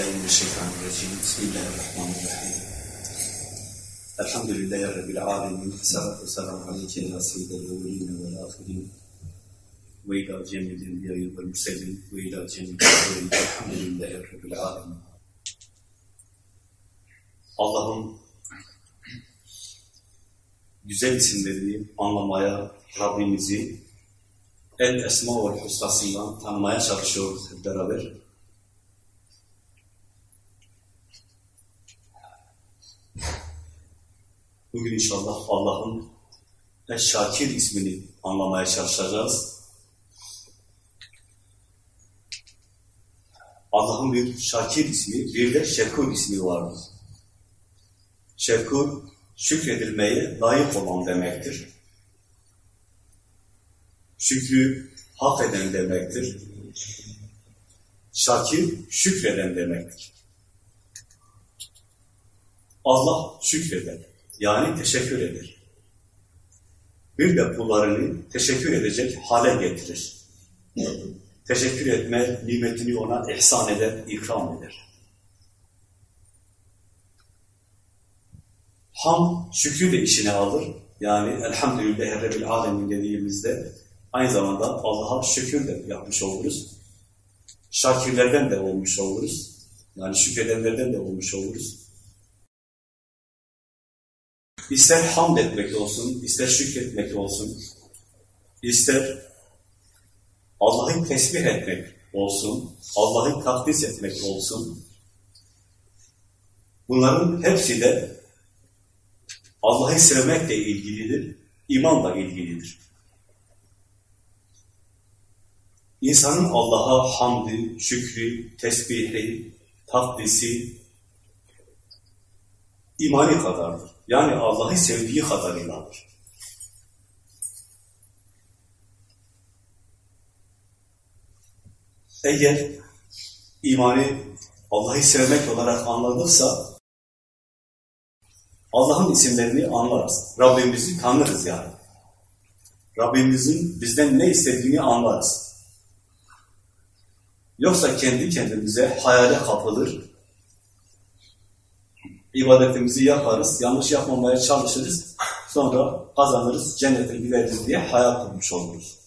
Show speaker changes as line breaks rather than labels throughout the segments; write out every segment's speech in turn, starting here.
Euzubillahimineşşeytanirracim. Bismillahirrahmanirrahim. Elhamdülillahi Rabbil alemin. Salatu selamu aleyke ila seyyidil evveline vel ahirin. Ve ila cemil enbiyayı vel mürselin. Ve ila cemil evvelin. Elhamdülillahi Rabbil alemin. Allah'ın güzel isimlerini anlamaya Rabbimizi El Esma ve Hüsnasından tanımaya çalışıyoruz hep beraber. Bugün inşallah Allah'ın Eş-Şakir ismini anlamaya çalışacağız. Allah'ın bir Şakir ismi, bir de Şekur ismi vardır. Şekur, şükredilmeye layık olan demektir. Şükrü hak eden demektir. Şakir, şükreden demektir. Allah şükreder. Yani teşekkür eder. Bir de kullarını teşekkür edecek hale getirir. Teşekkür etme nimetini ona ihsan eder, ikram eder. Ham şükrü de işine alır. Yani elhamdülillahi rabbil alemin dediğimizde aynı zamanda Allah'a şükür de yapmış oluruz. Şakirlerden de olmuş oluruz. Yani şükredenlerden de olmuş oluruz. İster hamd etmek olsun, ister şükretmek olsun, ister Allah'ı tesbih etmek olsun, Allah'ı takdis etmek olsun. Bunların hepsi de Allah'ı sevmekle ilgilidir, imanla ilgilidir. İnsanın Allah'a hamdi, şükrü, tesbihi, takdisi imani kadardır. Yani Allah'ı sevdiği kadarıyladır. Eğer imanı Allah'ı sevmek olarak anladıksa Allah'ın isimlerini anlarız. Rabbimizi tanırız yani. Rabbimizin bizden ne istediğini anlarız. Yoksa kendi kendimize hayale kapılır, ibadetimizi yaparız, yanlış yapmamaya çalışırız, sonra kazanırız, cennete gideriz diye hayal kurmuş oluruz.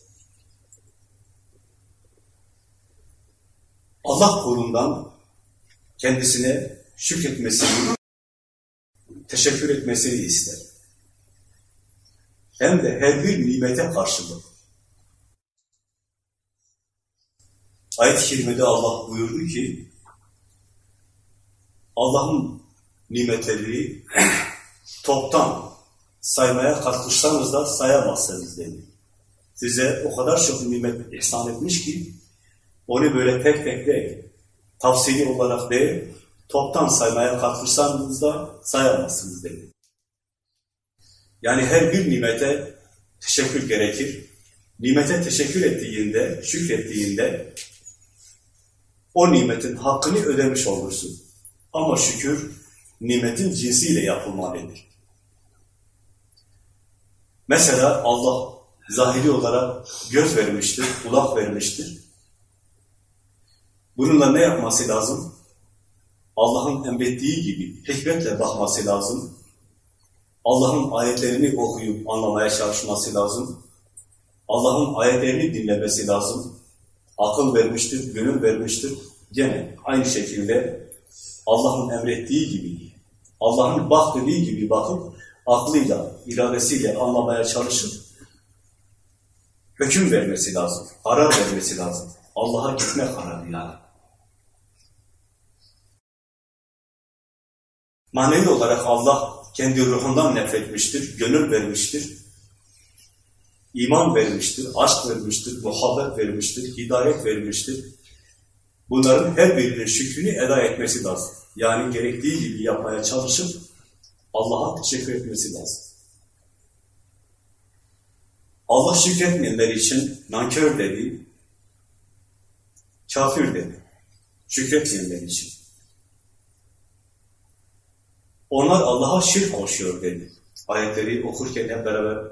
Allah kulundan kendisine şükretmesini, teşekkür etmesini ister. Hem de her bir nimete karşılık. Ayet-i Kerime'de Allah buyurdu ki, Allah'ın nimetleri toptan saymaya kalkışsanız da sayamazsınız dedi. Size o kadar çok nimet ihsan etmiş ki, onu böyle tek tek değil, tavsiyeli olarak değil, toptan saymaya kalkışsanız da sayamazsınız dedi. Yani her bir nimete teşekkür gerekir. Nimete teşekkür ettiğinde, şükrettiğinde o nimetin hakkını ödemiş olursun. Ama şükür nimetin cinsiyle yapılmalıdır. Mesela Allah zahiri olarak göz vermiştir, kulak vermiştir. Bununla ne yapması lazım? Allah'ın emrettiği gibi hikmetle bakması lazım. Allah'ın ayetlerini okuyup anlamaya çalışması lazım. Allah'ın ayetlerini dinlemesi lazım. Akıl vermiştir, gönül vermiştir. Gene aynı şekilde Allah'ın emrettiği gibi, Allah'ın bak dediği gibi bakıp aklıyla, iradesiyle anlamaya çalışıp hüküm vermesi lazım, karar vermesi lazım. Allah'a gitme kararı yani. Manevi olarak Allah kendi ruhundan nefretmiştir, gönül vermiştir, iman vermiştir, aşk vermiştir, muhabbet vermiştir, hidayet vermiştir. Bunların her birinin şükrünü eda etmesi lazım. Yani gerektiği gibi yapmaya çalışıp Allah'a teşekkür etmesi lazım. Allah şükretmeyenler için nankör dedi, kafir dedi. Şükretmeyenler için. Onlar Allah'a şirk koşuyor dedi. Ayetleri okurken hep beraber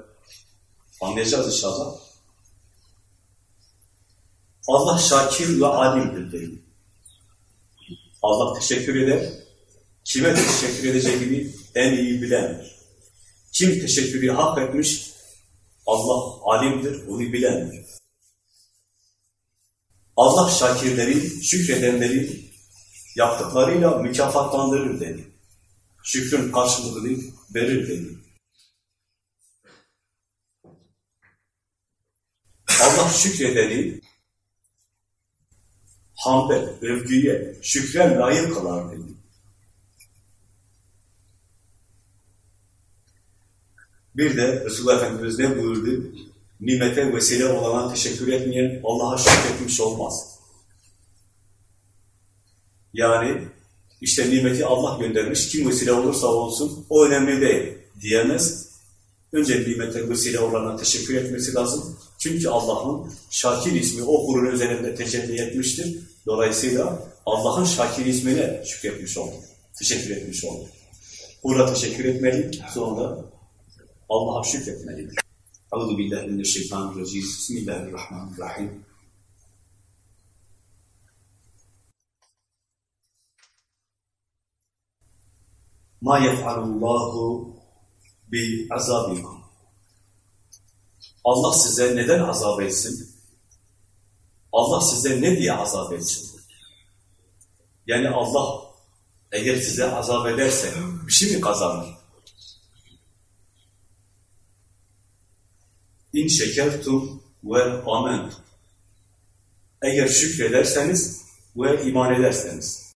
anlayacağız inşallah. Allah şakir ve alimdir dedi. Allah teşekkür eder. Kime teşekkür edeceğini en iyi bilendir. Kim teşekkürü hak etmiş? Allah alimdir, onu bilendir. Allah şakirleri, şükredenleri yaptıklarıyla mükafatlandırır dedi. Şükrün karşılığını verir dedi. Allah şükredeni hamde, övgüye, şükre layık kılar dedi. Bir de Resulullah Efendimiz ne buyurdu? Nimete vesile olana teşekkür etmeyen Allah'a şükretmiş olmaz. Yani işte nimeti Allah göndermiş, kim vesile olursa olsun o önemli değil diyemez. Önce nimete vesile olana teşekkür etmesi lazım. Çünkü Allah'ın Şakir ismi o kulun üzerinde tecelli etmiştir. Dolayısıyla Allah'ın Şakir ismine şükretmiş olur. Teşekkür etmiş olur. Kula teşekkür etmeli, sonra Allah'a şükretmelidir. Euzu billahi mineşşeytanirracim. Bismillahirrahmanirrahim. Ma yef'alullahu bi azabikum. Allah size neden azap etsin? Allah size ne diye azap etsin? Yani Allah eğer size azap ederse bir şey mi kazanır? İn şekertum ve amentum. Eğer şükrederseniz ve iman ederseniz.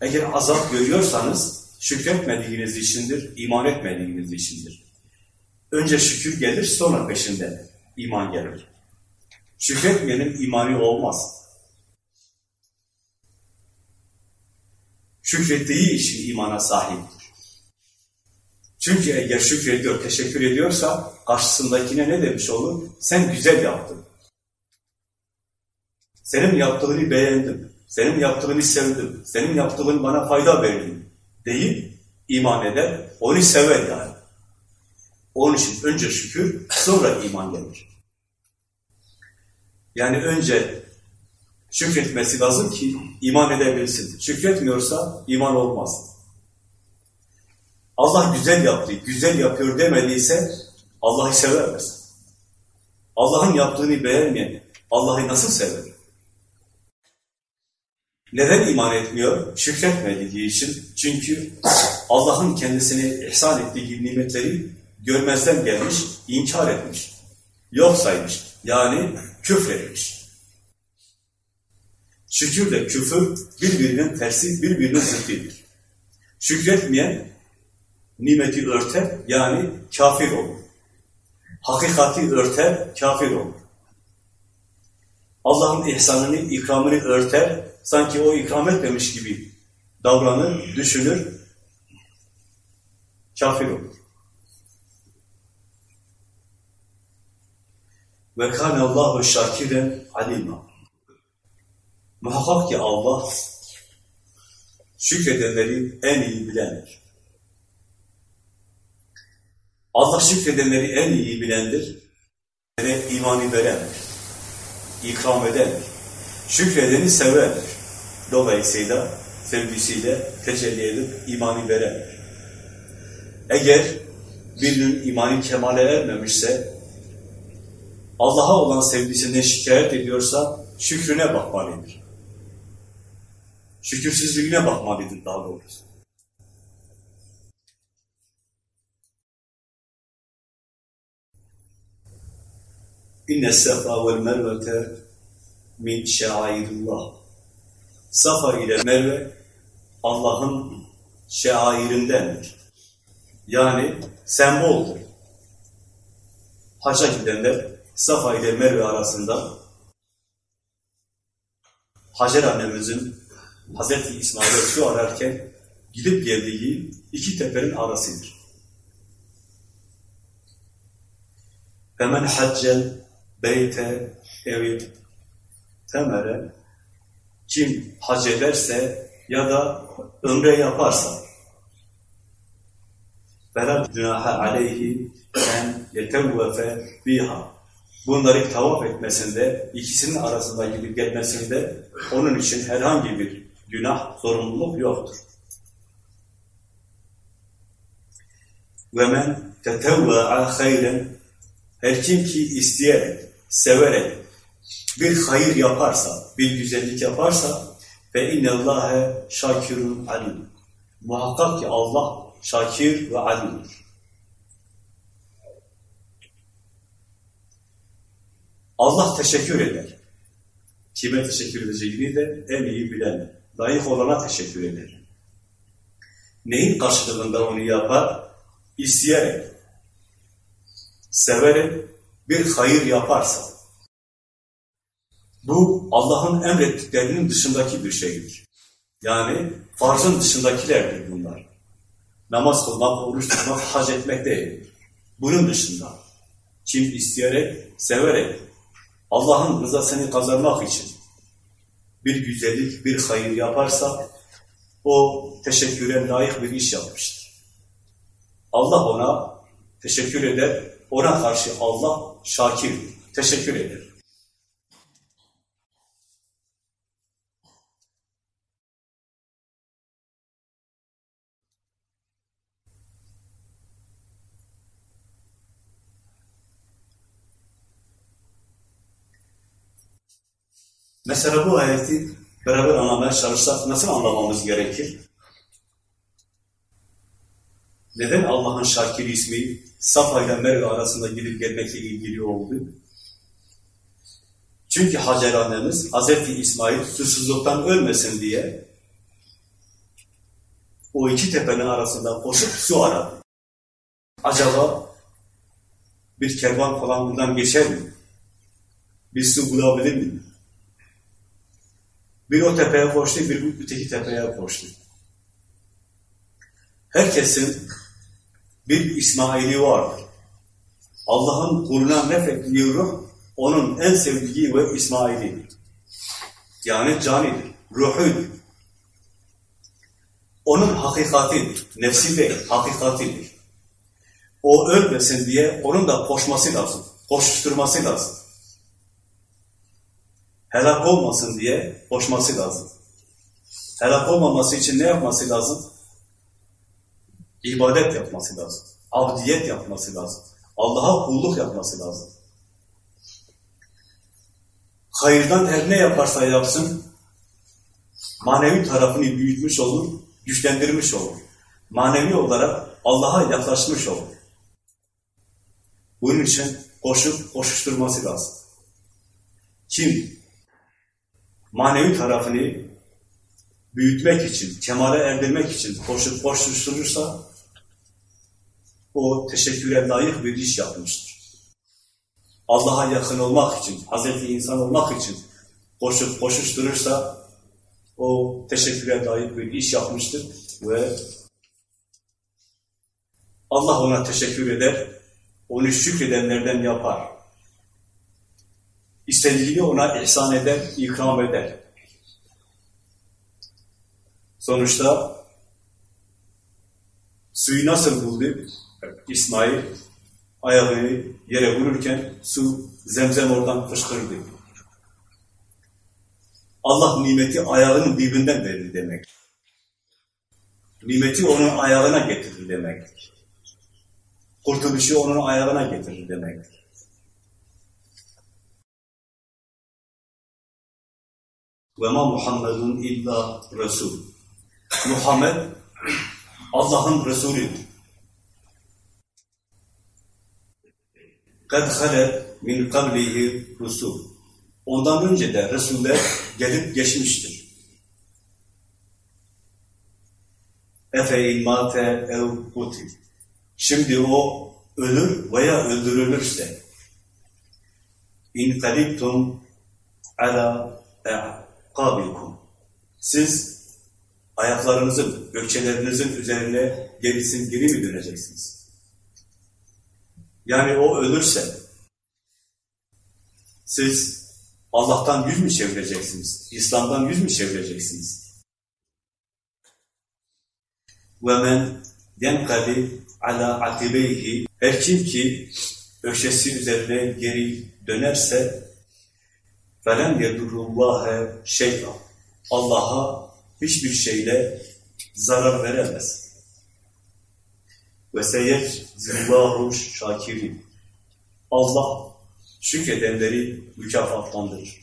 Eğer azap görüyorsanız şükretmediğiniz içindir, iman etmediğiniz içindir. Önce şükür gelir, sonra peşinde iman gelir. Şükretmeyenin imanı olmaz. Şükrettiği için imana sahiptir. Çünkü eğer şükrediyor, teşekkür ediyorsa karşısındakine ne demiş olur? Sen güzel yaptın. Senin yaptığını beğendim. Senin yaptığını sevdim. Senin yaptığın bana fayda verdi. Deyip iman eder. Onu sever yani. Onun için önce şükür, sonra iman gelir. Yani önce şükretmesi lazım ki iman edebilsin. Şükretmiyorsa iman olmaz. Allah güzel yaptı, güzel yapıyor demediyse Allah'ı sevemez. Allah'ın yaptığını beğenmeyen Allah'ı nasıl sever? Neden iman etmiyor? Şükretmediği için. Çünkü Allah'ın kendisine ihsan ettiği nimetleri görmezden gelmiş, inkar etmiş, yok saymış. Yani küfretmiş. Şükürle küfür birbirinin tersi, birbirinin zıddıdır. Şükretmeyen nimeti örter, yani kafir olur. Hakikati örter, kafir olur. Allah'ın ihsanını, ikramını örter, sanki o ikram etmemiş gibi davranır, düşünür, kafir olur. Ve kâne Allahu şakiren alima. Muhakkak ki Allah şükredenleri en iyi bilendir. Allah şükredenleri en iyi bilendir. Ve imanı verendir. İkram edendir. Şükredeni severdir. Dolayısıyla sevgisiyle tecelli edip imanı verendir. Eğer birinin imanı kemale ermemişse, Allah'a olan sevgisinden şikayet ediyorsa şükrüne bakmalıdır. Şükürsüzlüğüne bakmalıdır daha doğrusu. İnne sefa vel mervete min şairillah. Safa ile Merve Allah'ın şairindendir. Yani semboldur. Hacca gidenler Safa ile Merve arasında Hacer annemizin Hazreti İsmail'e su ararken gidip geldiği iki tepenin arasıdır. Hemen haccen beyte evi temere kim hac ederse ya da ömre yaparsa felâ günaha aleyhi en yetevvefe biha bunları tavaf etmesinde, ikisinin arasında gidip gelmesinde onun için herhangi bir günah, sorumluluk yoktur. Men tetevve'a hayren her kim ki isteyerek, severek bir hayır yaparsa, bir güzellik yaparsa ve innallâhe şakirun alim. Muhakkak ki Allah şakir ve alimdir. Allah teşekkür eder. Kime teşekkür edeceğini de en iyi bilen, layık olana teşekkür eder. Neyin karşılığında onu yapar? İsteyerek, severek bir hayır yaparsa. Bu Allah'ın emrettiklerinin dışındaki bir şeydir. Yani farzın dışındakilerdir bunlar. Namaz kılmak, oruç tutmak, hac etmek değil. Bunun dışında. Kim isteyerek, severek, Allah'ın rızasını kazanmak için bir güzellik, bir hayır yaparsa o teşekküre layık bir iş yapmıştır. Allah ona teşekkür eder, ona karşı Allah şakir, teşekkür eder. Mesela bu ayeti beraber anlamaya çalışsak nasıl anlamamız gerekir? Neden Allah'ın Şakir ismi Safa ile Merve arasında gidip gelmekle ilgili oldu? Çünkü Hacer annemiz Hz. İsmail susuzluktan ölmesin diye o iki tepenin arasında koşup su aradı. Acaba bir kervan falan bundan geçer mi? Bir su bulabilir mi? Bir o tepeye koştu, bir öteki tepeye koştu. Herkesin bir İsmail'i vardır. Allah'ın kuluna nefettiği ruh, onun en sevdiği ve İsmail'i. Yani canidir, ruhudur. Onun hakikatidir, nefsi değil, hakikatidir. O ölmesin diye onun da koşması lazım, koşuşturması lazım helak olmasın diye koşması lazım. Helak olmaması için ne yapması lazım? İbadet yapması lazım. Abdiyet yapması lazım. Allah'a kulluk yapması lazım. Hayırdan her ne yaparsa yapsın, manevi tarafını büyütmüş olur, güçlendirmiş olur. Manevi olarak Allah'a yaklaşmış olur. Bunun için koşup koşuşturması lazım. Kim manevi tarafını büyütmek için, kemale erdirmek için koşup koşuşturursa o teşekküre layık bir iş yapmıştır. Allah'a yakın olmak için, Hazreti insan olmak için koşup koşuşturursa o teşekküre layık bir iş yapmıştır ve Allah ona teşekkür eder, onu şükredenlerden yapar. İstediğini ona ihsan eder, ikram eder. Sonuçta suyu nasıl buldu? İsmail ayağını yere vururken su zemzem oradan fışkırdı. Allah nimeti ayağının dibinden verdi demek. Nimeti onun ayağına getirdi demek. Kurtuluşu onun ayağına getirdi demek. Ve ma Muhammedun illa Resul. Muhammed Allah'ın Resulüdür. Kad halet min kablihi rusul. Ondan önce de Resuller gelip geçmiştir. Efe ilmate ev kutil. Şimdi o ölür veya öldürülürse in kaliptum ala kabilkum. Siz ayaklarınızın, gökçelerinizin üzerine gerisin geri mi döneceksiniz? Yani o ölürse siz Allah'tan yüz mü çevireceksiniz? İslam'dan yüz mü çevireceksiniz? وَمَنْ يَنْقَلِ عَلَى عَتِبَيْهِ Her kim ki ökçesi üzerine geri dönerse فَلَنْ يَدُرُّ اللّٰهَ şey'a Allah'a hiçbir şeyle zarar veremez. Ve seyet zillahu şakirin. Allah şükredenleri mükafatlandırır.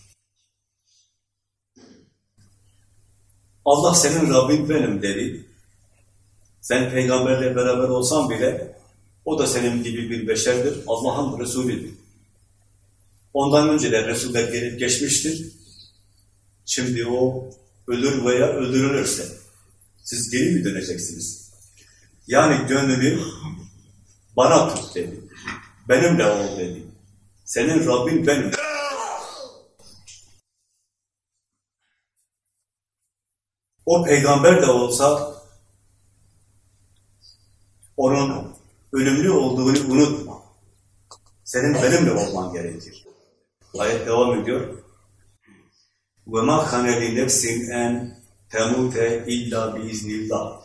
Allah senin Rabbin benim dedi. Sen peygamberle beraber olsan bile o da senin gibi bir beşerdir. Allah'ın Resulüdür. Ondan önce de Resuller gelip geçmiştir. Şimdi o ölür veya öldürülürse siz geri mi döneceksiniz? Yani gönlünü bana tut dedi. Benimle ol dedi. Senin Rabbin benim. O peygamber de olsa onun ölümlü olduğunu unutma. Senin benimle olman gerekir. Ayet devam ediyor. وَمَا خَنَ لِنَفْسٍ اَنْ تَمُوتَ illa biiznillah.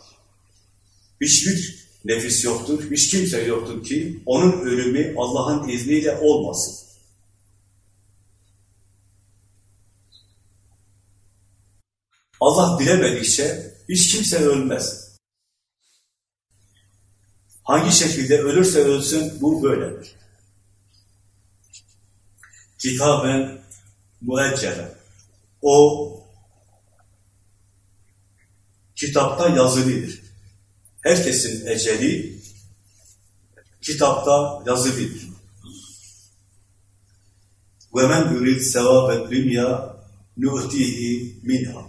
Hiçbir nefis yoktur, hiç kimse yoktur ki onun ölümü Allah'ın izniyle olmasın. Allah bilemedikçe hiç kimse ölmez. Hangi şekilde ölürse ölsün bu böyledir. Kitaben müeccele. O kitapta yazılıdır. Herkesin eceli kitapta yazılıdır. Men yurid sevabet dünya nu'tihi minha.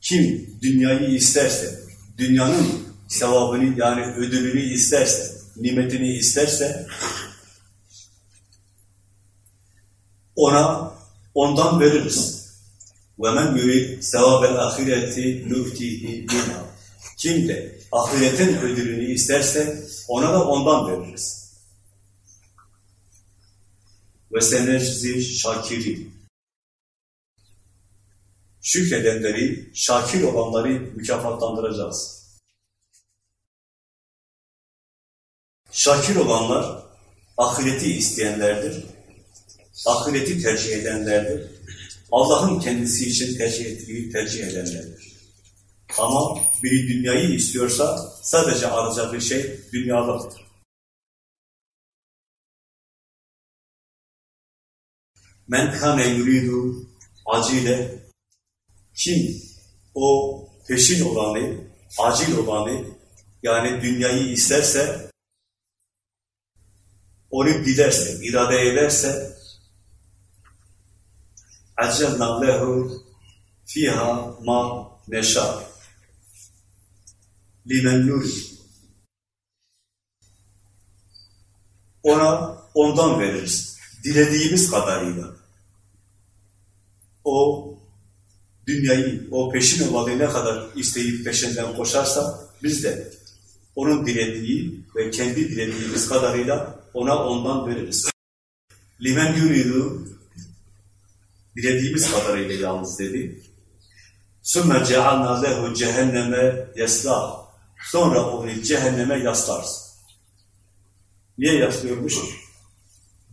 Kim dünyayı isterse, dünyanın sevabını yani ödülünü isterse, nimetini isterse ona ondan veririz. وَمَنْ يُرِدْ سَوَابَ الْآخِرَةِ نُؤْتِهِ مِنْهَا Kim de ahiretin ödülünü isterse ona da ondan veririz. Ve seneczi şakiri. Şükredenleri, şakir olanları mükafatlandıracağız. Şakir olanlar ahireti isteyenlerdir. Ahireti tercih edenlerdir. Allah'ın kendisi için tercih ettiği tercih edenlerdir. Ama biri dünyayı istiyorsa sadece arayacağı şey dünyalıktır. Men kâne yuridu acile kim o peşin olanı, acil olanı yani dünyayı isterse onu dilerse, irade ederse accelna lehu fiha ma neşâ limen nuri ona ondan veririz. Dilediğimiz kadarıyla. O dünyayı, o peşin olanı ne kadar isteyip peşinden koşarsa biz de onun dilediği ve kendi dilediğimiz kadarıyla ona ondan veririz. Limen yuridu dilediğimiz kadarıyla yalnız dedi. Sümme cealna lehu cehenneme yaslah. Sonra onu cehenneme yaslarız. Niye yaslıyormuş?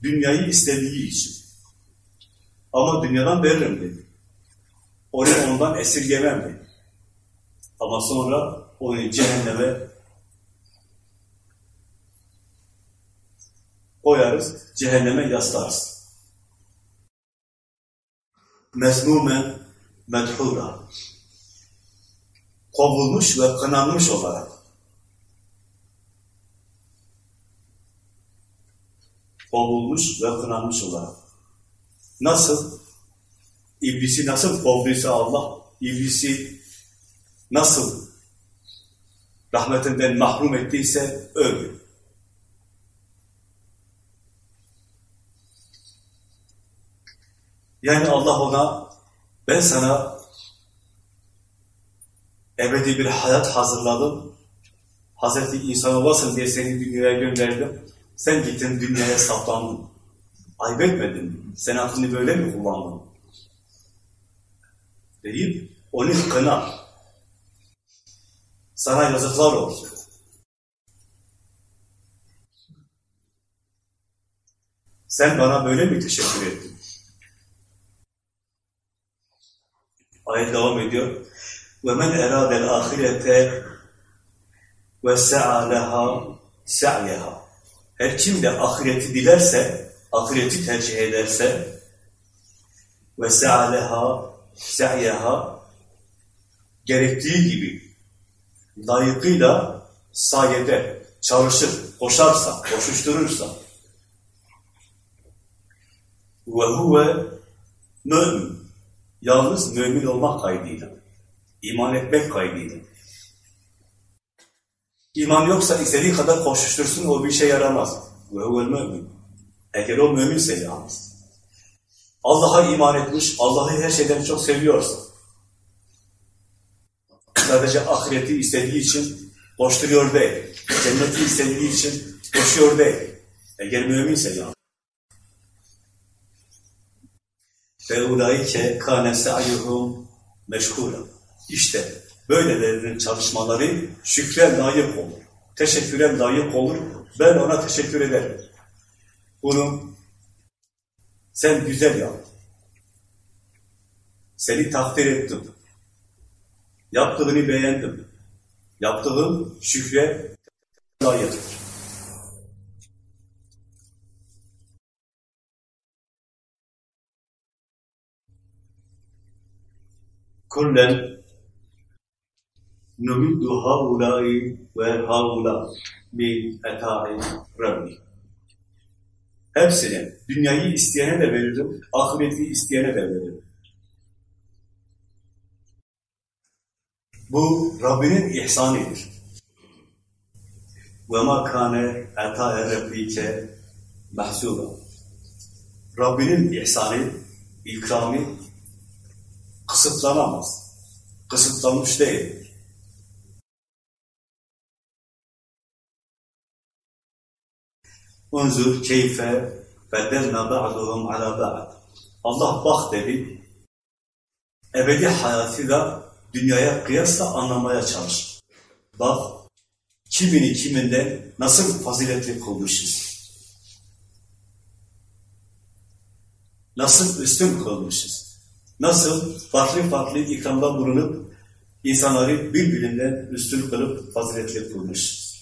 Dünyayı istediği için. Ama dünyadan veririm dedi. Onu ondan esirgemem dedi. Ama sonra onu cehenneme koyarız, cehenneme yaslarız. Mezmumen medhura. Kovulmuş ve kınanmış olarak. Kovulmuş ve kınanmış olarak. Nasıl? İblisi nasıl kovduysa Allah, iblisi nasıl rahmetinden mahrum ettiyse öyle. Yani Allah ona ben sana ebedi bir hayat hazırladım. Hazreti insan olasın diye seni dünyaya gönderdim. Sen gittin dünyaya saplandın. Ayıp etmedin. Sen aklını böyle mi kullandın? Deyip onu kınar. Sana yazıklar olsun. Sen bana böyle mi teşekkür ettin? Ayet devam ediyor. وَمَنْ اَرَادَ الْآخِرَةَ وَسَعَى لَهَا سَعْيَهَا Her kim de ahireti dilerse, ahireti tercih ederse وَسَعَى لَهَا سَعْيَهَا gerektiği gibi layıkıyla sayede çalışır, koşarsa, koşuşturursa ve huve mümin yalnız mümin olmak kaydıyla iman etmek kaydıyla İman yoksa istediği kadar koşuştursun o bir şey yaramaz. Ve huvel mümin. Eğer o müminse yalnız. Allah'a iman etmiş, Allah'ı her şeyden çok seviyorsa, sadece ahireti istediği için koşturuyor değil, cenneti istediği için koşuyor değil. Eğer müminse yalnız. Ve ulaike kâne se'yuhum meşgula. İşte böylelerinin çalışmaları şükre layık olur. Teşekküre layık olur. Ben ona teşekkür ederim. Bunu sen güzel yaptın. Seni takdir ettim. Yaptığını beğendim. Yaptığın şükre layıktır. Kullen numiddu haulâi ve haulâ min etâi Rabbi. Hepsine, dünyayı isteyene de veririm, ahireti isteyene de veririm. Bu Rabbinin ihsanıdır. وَمَا كَانَ اَتَاءَ رَبِّكَ مَحْسُوبًا Rabbinin ihsanı, ikramı kısıtlanamaz. Kısıtlanmış değil. Unzur keyfe beddelna ba'duhum ala ba'd. Allah bak dedi. Ebedi hayatı da dünyaya kıyasla anlamaya çalış. Bak kimini kiminden nasıl faziletli kılmışız. Nasıl üstün kılmışız. Nasıl farklı farklı ikramda bulunup insanları birbirinden üstün kılıp faziletli kılmışız.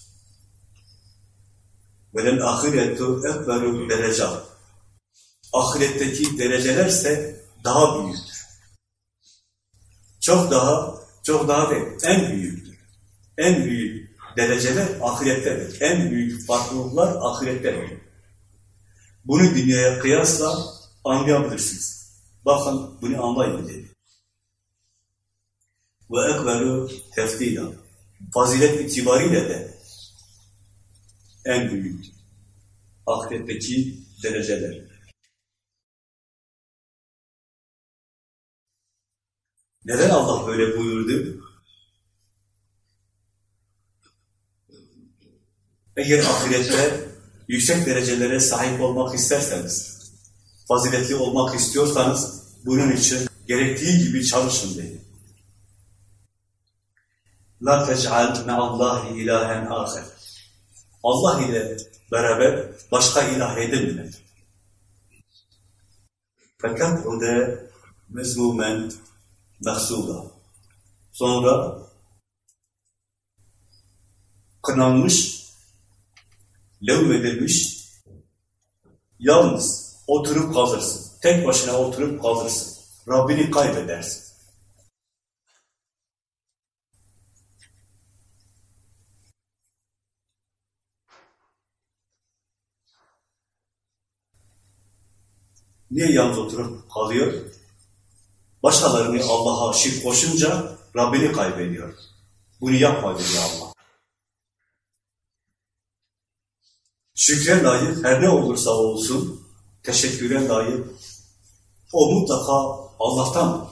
Velel ahiretu ekberu derece. Ahiretteki derecelerse daha büyüktür. Çok daha, çok daha değil, en büyüktür. En büyük dereceler ahirettedir. En büyük farklılıklar ahirettedir. Bunu dünyaya kıyasla anlayabilirsiniz. Bakın bunu anlayın dedi. Ve ekberu teftila. Fazilet itibariyle de en büyük ahiretteki dereceler. Neden Allah böyle buyurdu? Eğer ahirette yüksek derecelere sahip olmak isterseniz, faziletli olmak istiyorsanız bunun için gerektiği gibi çalışın dedi. La tec'al me'allahi ilahen ahir. Allah ile beraber başka ilah edinme. Fakat o da mezmumen mehsuda. Sonra kınanmış, levmedilmiş, yalnız oturup kalırsın. Tek başına oturup kalırsın. Rabbini kaybedersin. Niye yalnız oturup kalıyor? Başkalarını Allah'a şirk koşunca Rabbini kaybediyor. Bunu yapma diyor Allah. Şükre layık her ne olursa olsun, teşekküre layık, o mutlaka Allah'tan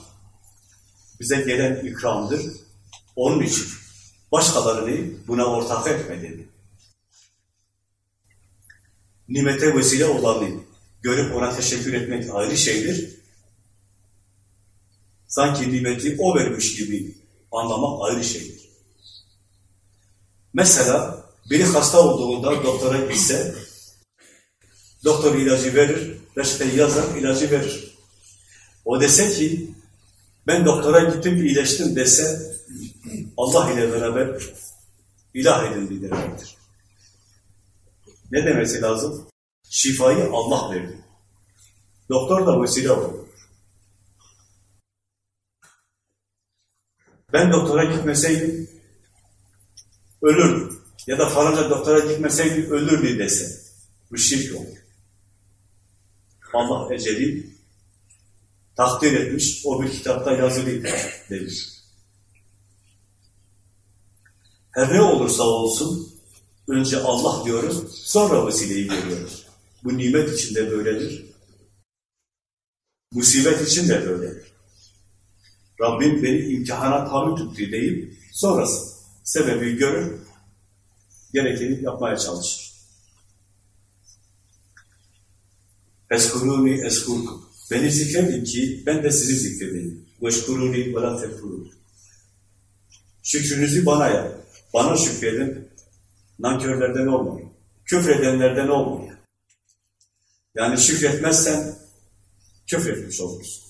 bize gelen ikramdır. Onun için başkalarını buna ortak etme. Nimete vesile olanı görüp ona teşekkür etmek ayrı şeydir. Sanki nimeti o vermiş gibi anlamak ayrı şeydir. Mesela biri hasta olduğunda doktora gitse, Doktor ilacı verir, reçeteyi yazar, ilacı verir. O dese ki, ben doktora gittim, iyileştim dese, Allah ile beraber ilah edildi demektir. Ne demesi lazım? Şifayı Allah verdi. Doktor da vesile oldu. Ben doktora gitmeseydim ölürdüm. Ya da falanca doktora gitmeseydim ölürdü dese. Bu şirk olur. Allah eceli takdir etmiş, o bir kitapta yazılı demiş. Her ne olursa olsun, önce Allah diyoruz, sonra vesileyi görüyoruz. Bu nimet içinde böyledir. Musibet için de böyledir. Rabbim beni imtihana tabi tuttu deyip, sonrası sebebi görür, gerekeni yapmaya çalışır. Eskuruni eskurkum. Beni zikredin ki ben de sizi zikredeyim. Veşkuruni ve la tefkurun. Şükrünüzü bana yap. Bana şükredin. Nankörlerden olmayın. Küfredenlerden olmayın. Yani şükretmezsen küfretmiş olursun.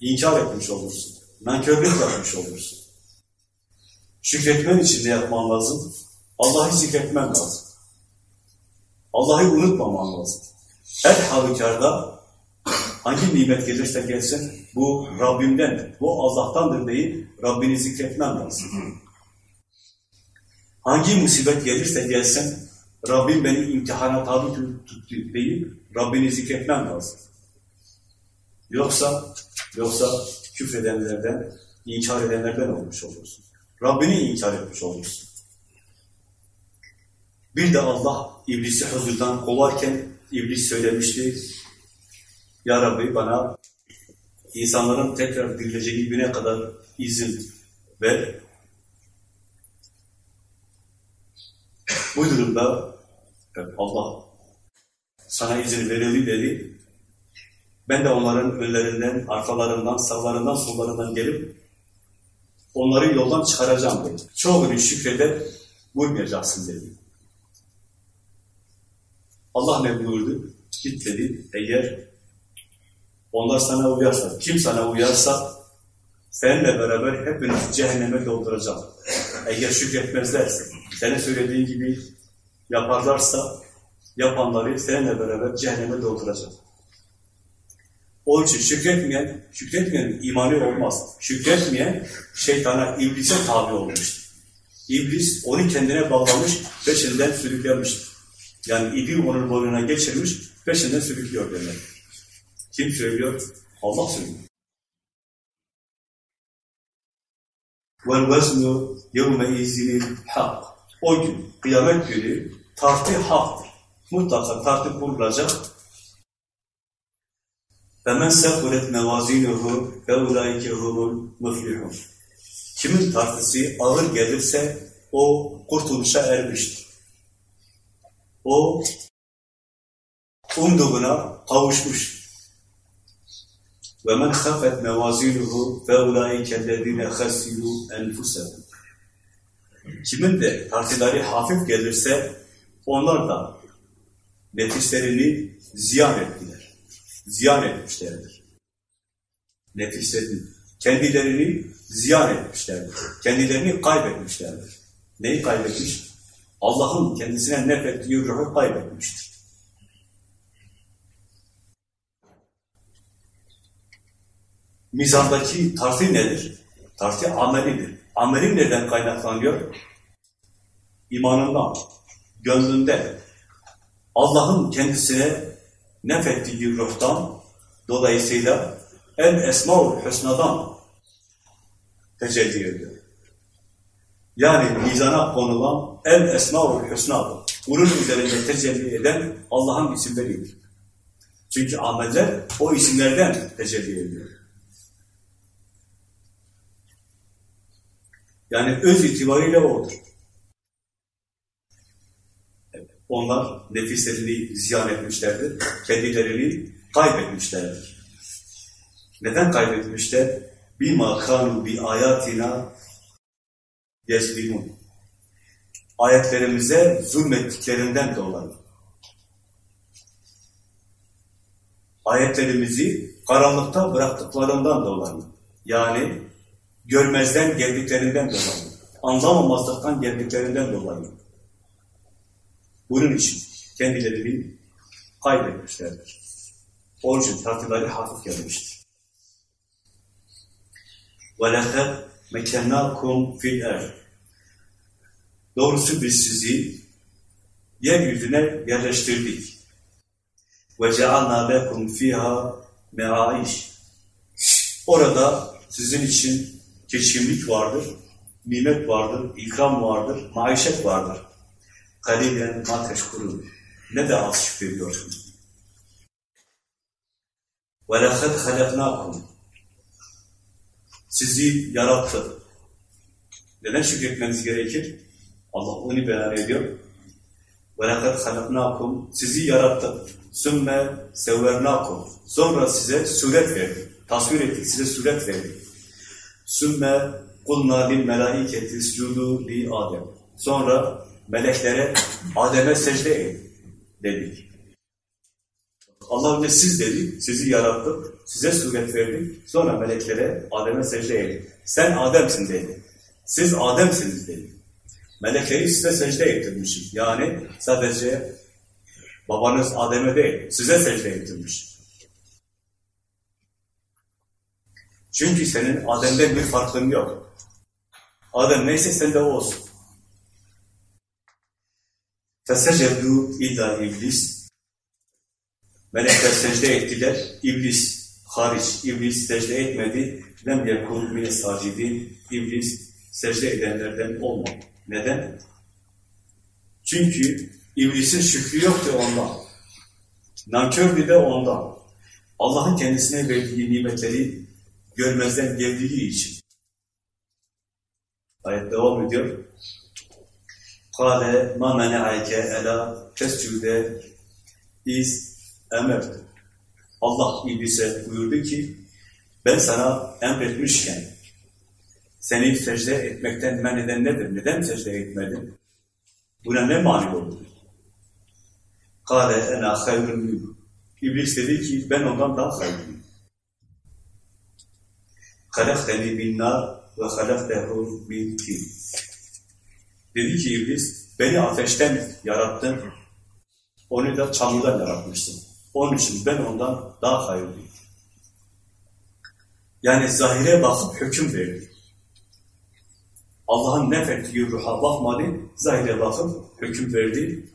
İnkar etmiş olursun. Nankörlük yapmış olursun. Şükretmen için ne yapman lazım? Allah'ı zikretmen lazım. Allah'ı unutmaman lazım. Her halükarda hangi nimet gelirse gelsin bu Rabbimden, bu Allah'tandır deyip Rabbini zikretmen lazım. Hangi musibet gelirse gelsin Rabbim beni imtihana tabi tuttu deyip Rabbini zikretmen lazım. Yoksa yoksa küfredenlerden, inkar edenlerden olmuş olursun. Rabbini inkar etmiş olursun. Bir de Allah iblisi huzurdan kovarken iblis söylemişti. Ya Rabbi bana insanların tekrar dirileceği güne kadar izin ver. Bu durumda Allah sana izin verildi dedi. Ben de onların önlerinden, arkalarından, sağlarından, sollarından gelip onları yoldan çıkaracağım dedi. Çoğunu şükreder, vurmayacaksın dedi. Allah ne buyurdu? Git dedi, eğer onlar sana uyarsa, kim sana uyarsa seninle beraber hepiniz cehenneme dolduracağım. Eğer şükretmezlerse, senin söylediğin gibi yaparlarsa, yapanları seninle beraber cehenneme dolduracağım. Onun için şükretmeyen, şükretmeyen imanı olmaz. Şükretmeyen şeytana, iblise tabi olmuştur. İblis onu kendine bağlamış, peşinden sürüklenmiştir. Yani ipi onun boynuna geçirmiş, peşinden sürüklüyor demek. Kim söylüyor? Allah söylüyor. وَالْوَزْنُ يَوْمَ اِذِنِ hak. O gün, kıyamet günü tartı haktır. Mutlaka tartı kurulacak. فَمَنْ سَقُلَتْ مَوَازِينُهُ فَاُولَٰئِكَ هُمُ الْمُفْلِحُونَ Kimin tartısı ağır gelirse o kurtuluşa ermiştir. O umduğuna kavuşmuş. Ve men khafet mevazinuhu fe ulaike ellezine khasiru enfusahum. Kimin de tartıları hafif gelirse onlar da nefislerini ziyan ettiler. Ziyan etmişlerdir. Nefislerini, kendilerini ziyan etmişlerdir. Kendilerini kaybetmişlerdir. Neyi kaybetmiş? Allah'ın kendisine nefrettiği ruhu kaybetmiştir. Mizandaki tartı nedir? Tartı amelidir. Amelin neden kaynaklanıyor? İmanından, gönlünden, Allah'ın kendisine nefrettiği ruhtan, dolayısıyla en esma-ül hüsnadan tecelli ediyor. Yani mizana konulan el esmaul hüsnadır. Bunun üzerinde tecelli eden Allah'ın isimleridir. Çünkü ameller o isimlerden tecelli ediyor. Yani öz itibariyle odur. Onlar nefislerini ziyan etmişlerdir, kendilerini kaybetmişlerdir. Neden kaybetmişler? Bima kanu bi ayatina يَزْلِمُونَ Ayetlerimize zulmettiklerinden dolayı. ayetlerimizi karanlıkta bıraktıklarından dolayı, yani görmezden geldiklerinden dolayı, anlamamazlıktan geldiklerinden dolayı. Bunun için kendilerini kaybetmişlerdir. Onun için tartıları hafif gelmiştir. وَلَقَدْ مَكَنَّاكُمْ فِي الْاَرْضِ Doğrusu biz sizi yeryüzüne yerleştirdik. وَجَعَلْنَا لَكُمْ فِيهَا مَعَائِشِ Orada sizin için geçimlik vardır, nimet vardır, ikram vardır, maişet vardır. Kalilen ma teşkurun. Ne de az şükrediyorsunuz. وَلَخَدْ خَلَقْنَاكُمْ Sizi yarattı. Neden şükretmeniz gerekir? Allah onu beyan ediyor. وَلَقَدْ خَلَقْنَاكُمْ Sizi yarattı. ثُمَّ سَوَّرْنَاكُمْ Sonra size suret verdi. Tasvir ettik, size suret verdi. ثُمَّ قُلْنَا لِلْمَلَائِكَةِ اسْجُدُوا لِآدَمَ Sonra meleklere Adem'e secde et dedik. Allah önce siz dedi, sizi yarattık, size suret verdik, sonra meleklere Adem'e secde edin. Sen Adem'sin dedi. Siz Adem'siniz dedi. Melekleri size secde ettirmişim. Yani sadece babanız Adem'e değil, size secde ettirmiş. Çünkü senin Adem'den bir farkın yok. Adem neyse sen de olsun. Fesecedû illa iblis. Melekler secde ettiler. İblis hariç. İblis secde etmedi. Lem yekun mine sacidin. İblis secde edenlerden olmadı. Neden? Çünkü iblisin şükrü yoktu ondan. Nankördü de ondan. Allah'ın kendisine verdiği nimetleri görmezden geldiği için. Ayet devam ediyor. Kale ma mena'ake ela tescude iz emert. Allah iblise buyurdu ki ben sana emretmişken seni secde etmekten men eden nedir? Neden secde etmedin? Buna ne mani oldu? Kale ena hayrun minhu. İblis dedi ki ben ondan daha hayırlıyım. Halakteni min nar ve halaktehu min tin. Dedi ki iblis, beni ateşten yarattın, onu da çamurdan yaratmıştın. Onun için ben ondan daha hayırlıyım. Yani zahire bakıp hüküm verdi. Allah'ın nefettiği ruha bakmadı, zahire bakıp hüküm verdi.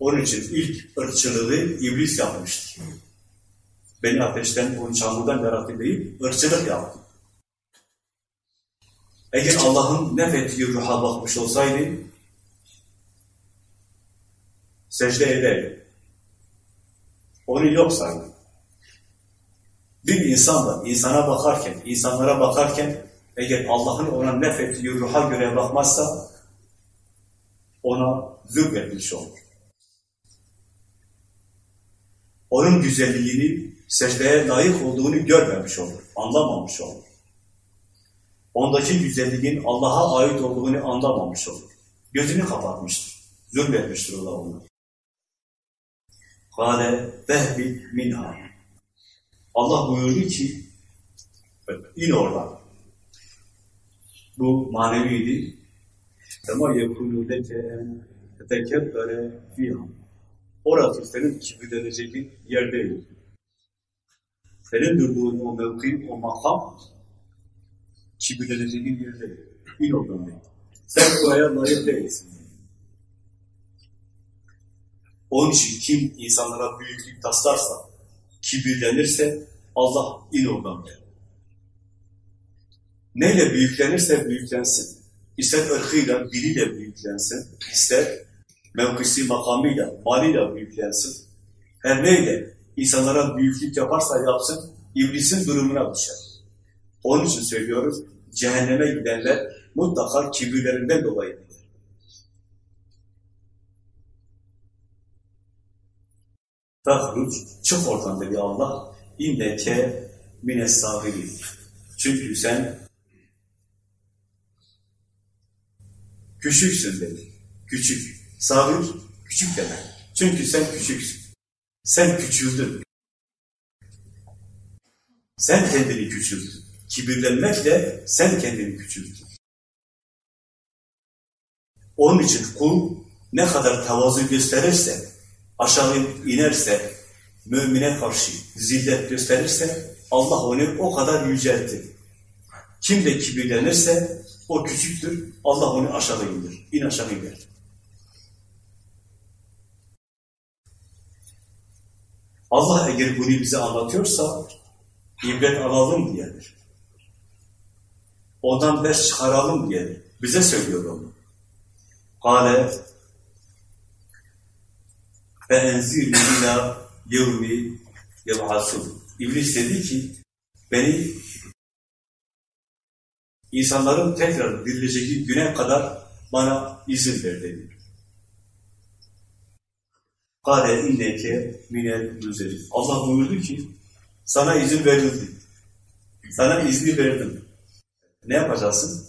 Onun için ilk ırkçılığı iblis yapmıştır. Beni ateşten, onu çamurdan yarattı deyip ırkçılık yaptı. Eğer Allah'ın nefettiği ruha bakmış olsaydı, secde ederdi. Onu yok saydı. Bir insan da insana bakarken, insanlara bakarken eğer Allah'ın ona nefettiği ruha göre bakmazsa ona zulmetmiş olur. Onun güzelliğini, secdeye layık olduğunu görmemiş olur, anlamamış olur. Ondaki güzelliğin Allah'a ait olduğunu anlamamış olur. Gözünü kapatmıştır, zulmetmiştir ona. Kale vehbi minha. Allah buyurdu ki, in oradan. Bu maneviydi. Ama yekûnû leke en tekebbere fiha. Orası senin kibirleneceğin yer değil. Senin durduğun o mevki, o makam kibirleneceğin yer değil. İn oradan değil. Sen buraya layık değilsin. Onun için kim insanlara büyüklük taslarsa, kibirlenirse Allah in oradan der. Neyle büyüklenirse büyüklensin, ister ırkıyla, diliyle büyüklensin, ister mevkisi, makamıyla, maliyle büyüklensin, her neyle insanlara büyüklük yaparsa yapsın, iblisin durumuna düşer. Onun için söylüyoruz, cehenneme gidenler mutlaka kibirlerinden dolayı Fahruc, çık oradan dedi Allah, indeke mines sahibi. Çünkü sen küçüksün dedi. Küçük. Sabir, küçük demek. Çünkü sen küçüksün. Sen küçüldün. sen kendini küçültün. Kibirlenmekle sen kendini küçültün. Onun için kul ne kadar tevazu gösterirse, aşağı inerse, mümine karşı zillet gösterirse, Allah onu o kadar yüceltir. Kim de kibirlenirse, o küçüktür, Allah onu aşağı indir. İn aşağı indir. Allah eğer bunu bize anlatıyorsa, ibret alalım diyedir. Ondan ders çıkaralım diyedir. Bize söylüyor onu. Kale enzirni ila yevmi yeb'asun. İblis dedi ki, beni insanların tekrar dirileceği güne kadar bana izin ver dedi. Kale inneke minel müzerin. Allah buyurdu ki, sana izin verildi. Sana izni verdim. Ne yapacaksın?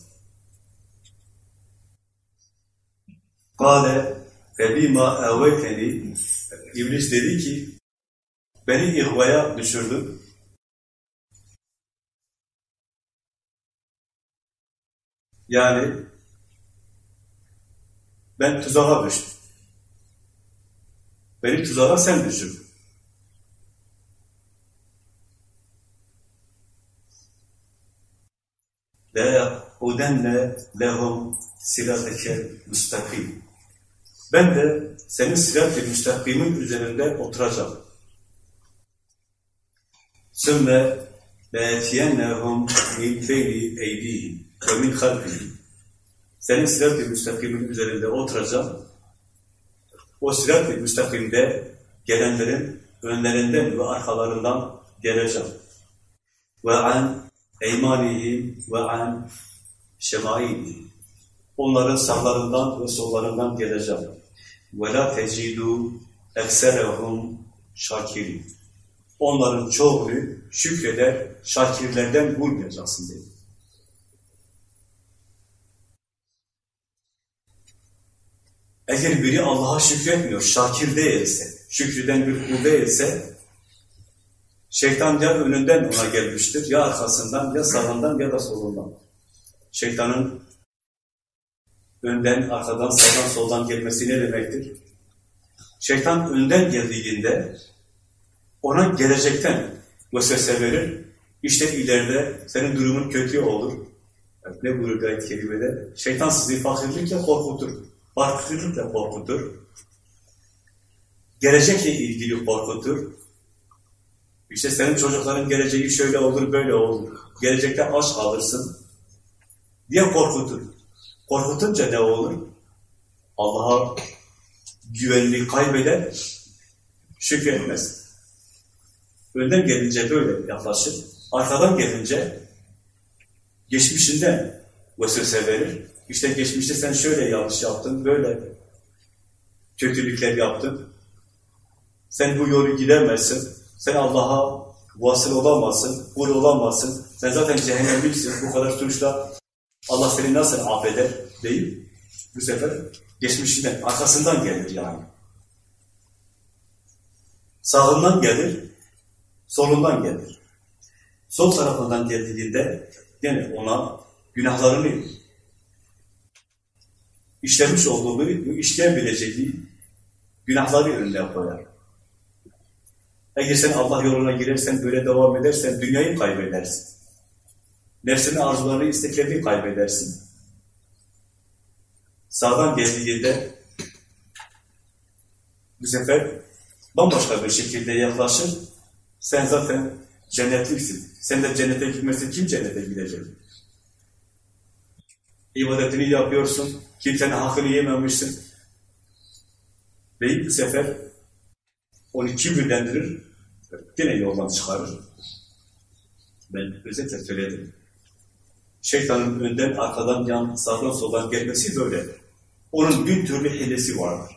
Kale febima evveteni İblis dedi ki beni ihvaya düşürdün. Yani ben tuzağa düştüm. Beni tuzağa sen düşürdün. La udenne lehum sirateke müstakim. Ben de senin sirat-ı müstakimin üzerinde oturacağım. Sümme لَيَتِيَنَّهُمْ مِنْ بَيْنِ اَيْدِيهِمْ وَمِنْ خَلْفِهِمْ Senin sirat-ı müstakimin üzerinde oturacağım. O sirat-ı müstakimde gelenlerin önlerinden ve arkalarından geleceğim. Ve an eymanihim ve an şemailihim. Onların sağlarından ve sollarından geleceğim. وَلَا تَجِدُوا اَكْسَرَهُمْ شَاكِرِينَ Onların çoğunu şükreder, şakirlerden bulmayacaksın dedi. Eğer biri Allah'a şükretmiyor, şakir değilse, şükreden bir kul değilse, şeytan ya önünden ona gelmiştir, ya arkasından, ya sağından ya da solundan. Şeytanın önden, arkadan, sağdan, soldan gelmesi ne demektir? Şeytan önden geldiğinde ona gelecekten vesvese verir. İşte ileride senin durumun kötü olur. Ne buyurdu ayet kerimede? Şeytan sizi fakirlikle korkutur. Fakirlikle korkutur. Gelecekle ilgili korkutur. İşte senin çocukların geleceği şöyle olur, böyle olur. Gelecekte aç kalırsın diye korkutur. Korkutunca ne olur? Allah'a güvenliği kaybeder, şükretmez. Önden gelince böyle yaklaşır, arkadan gelince geçmişinden vesvese verir. İşte geçmişte sen şöyle yanlış yaptın, böyle kötülükler yaptın. Sen bu yolu gidemezsin. Sen Allah'a vasıl olamazsın, kul olamazsın. Sen zaten cehennemliksin. Bu kadar suçla Allah seni nasıl affeder deyip bu sefer geçmişinden, arkasından gelir yani. Sağından gelir, solundan gelir. Sol tarafından geldiğinde gene ona günahlarını işlemiş olduğu, işleyebileceği günahları önüne koyar. Eğer sen Allah yoluna girersen, böyle devam edersen dünyayı kaybedersin. Nefsini, arzularını, isteklerini kaybedersin. Sağdan geldiğinde bu sefer bambaşka bir şekilde yaklaşır. Sen zaten cennetliksin. Sen de cennete gitmezsin. Kim cennete gidecek? İbadetini yapıyorsun. Kimsenin hakkını yememişsin. Deyip bu sefer onu kibirlendirir. Yine yoldan çıkarır. Ben özetle söyledim. Şeytanın önden, arkadan, yan, sağdan, soldan gelmesi böyle. Onun bin türlü hilesi vardır.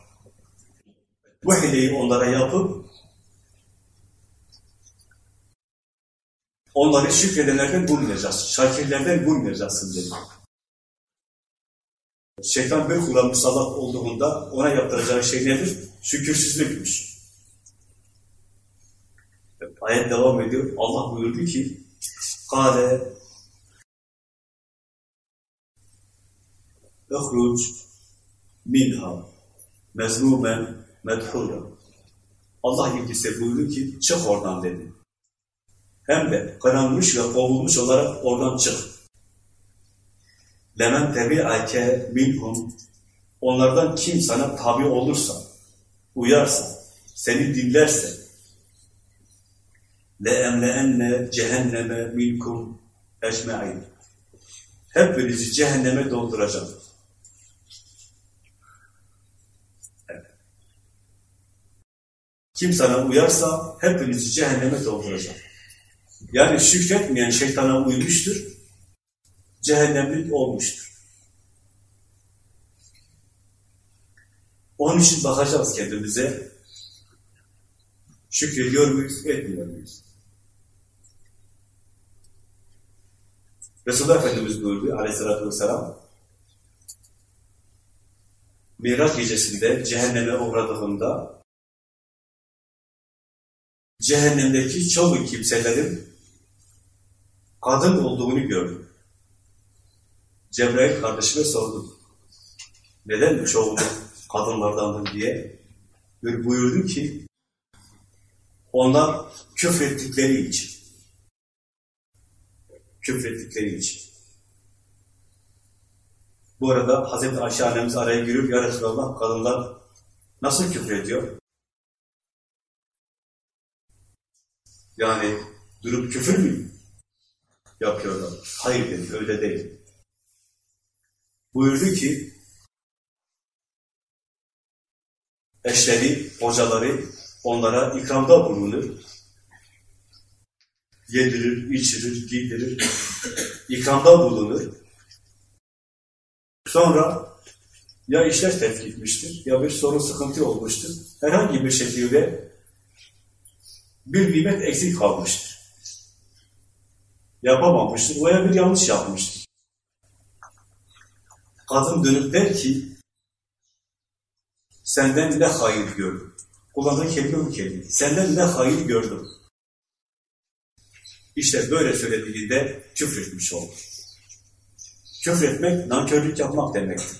Bu hileyi onlara yapıp onları şükredenlerden bulmayacağız, şakirlerden bulmayacaksın dedi. Şeytan bir kula musallat olduğunda ona yaptıracağı şey nedir? Şükürsüzlükmüş. Ayet devam ediyor. Allah buyurdu ki Kale اخرج minha mezmumen medhura. Allah ilgisi buyurdu ki çık oradan dedi. Hem de kınanmış ve kovulmuş olarak oradan çık. Lemen tebi'ake minhum onlardan kim sana tabi olursa, uyarsa, seni dinlerse le emleenne cehenneme minkum ecma'in hepinizi cehenneme dolduracağım. Kim sana uyarsa hepinizi cehenneme dolduracak. Yani şükretmeyen şeytana uymuştur, cehennemlik olmuştur. Onun için bakacağız kendimize. Şükrediyor muyuz, etmiyor muyuz? Resulullah Efendimiz buyurdu aleyhissalatü vesselam Miraç gecesinde cehenneme uğradığında cehennemdeki çoğu kimselerin kadın olduğunu gördüm. Cebrail kardeşime sordu. Neden çoğu kadınlardandır diye. Ve buyurdu ki onlar küfrettikleri için. Küfrettikleri için. Bu arada Hazreti Ayşe annemiz araya girip Ya Resulallah kadınlar nasıl küfrediyor? Yani durup küfür mü yapıyorlar? Hayır dedi, öyle değil. Buyurdu ki eşleri, hocaları onlara ikramda bulunur. Yedirir, içirir, giydirir. ikramda bulunur. Sonra ya işler terk ya bir sorun sıkıntı olmuştur. Herhangi bir şekilde bir nimet eksik kalmıştır. Yapamamıştır veya bir yanlış yapmıştır. Kadın dönüp der ki senden ne hayır gördüm. Kullandığı kelime bu kelime. Senden ne hayır gördüm. İşte böyle söylediğinde küfretmiş olur. Küfretmek, nankörlük yapmak demektir.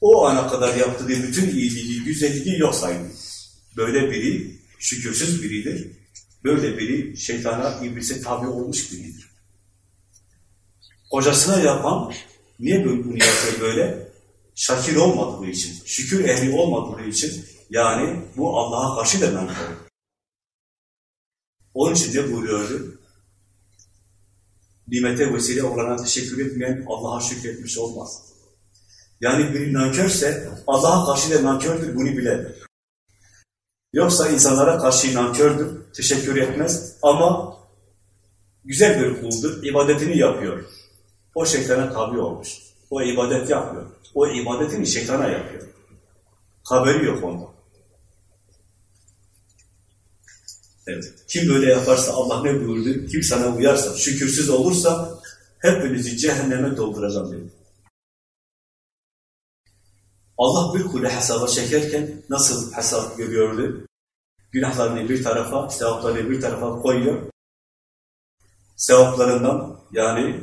O ana kadar yaptığı bütün iyiliği, güzelliği yok saydı. Böyle biri şükürsüz biridir. Böyle biri şeytana, iblise tabi olmuş biridir. Kocasına yapan, niye bunu yapıyor böyle? Şakir olmadığı için, şükür ehli olmadığı için, yani bu Allah'a karşı da nankör. Onun için de buyuruyordu, nimete vesile olana teşekkür etmeyen Allah'a şükretmiş olmaz. Yani biri nankörse Allah'a karşı da nankördür, bunu biledir. Yoksa insanlara karşı nankördür, teşekkür etmez ama güzel bir kuldur, ibadetini yapıyor. O şeytana tabi olmuş. O ibadet yapmıyor. O ibadetini şeytana yapıyor. Haberi yok onda. Evet. Kim böyle yaparsa Allah ne buyurdu? Kim sana uyarsa, şükürsüz olursa hepinizi cehenneme dolduracağım dedi. Allah bir kule hesaba çekerken nasıl hesap görüyordu? Günahlarını bir tarafa, sevaplarını bir tarafa koyuyor. Sevaplarından yani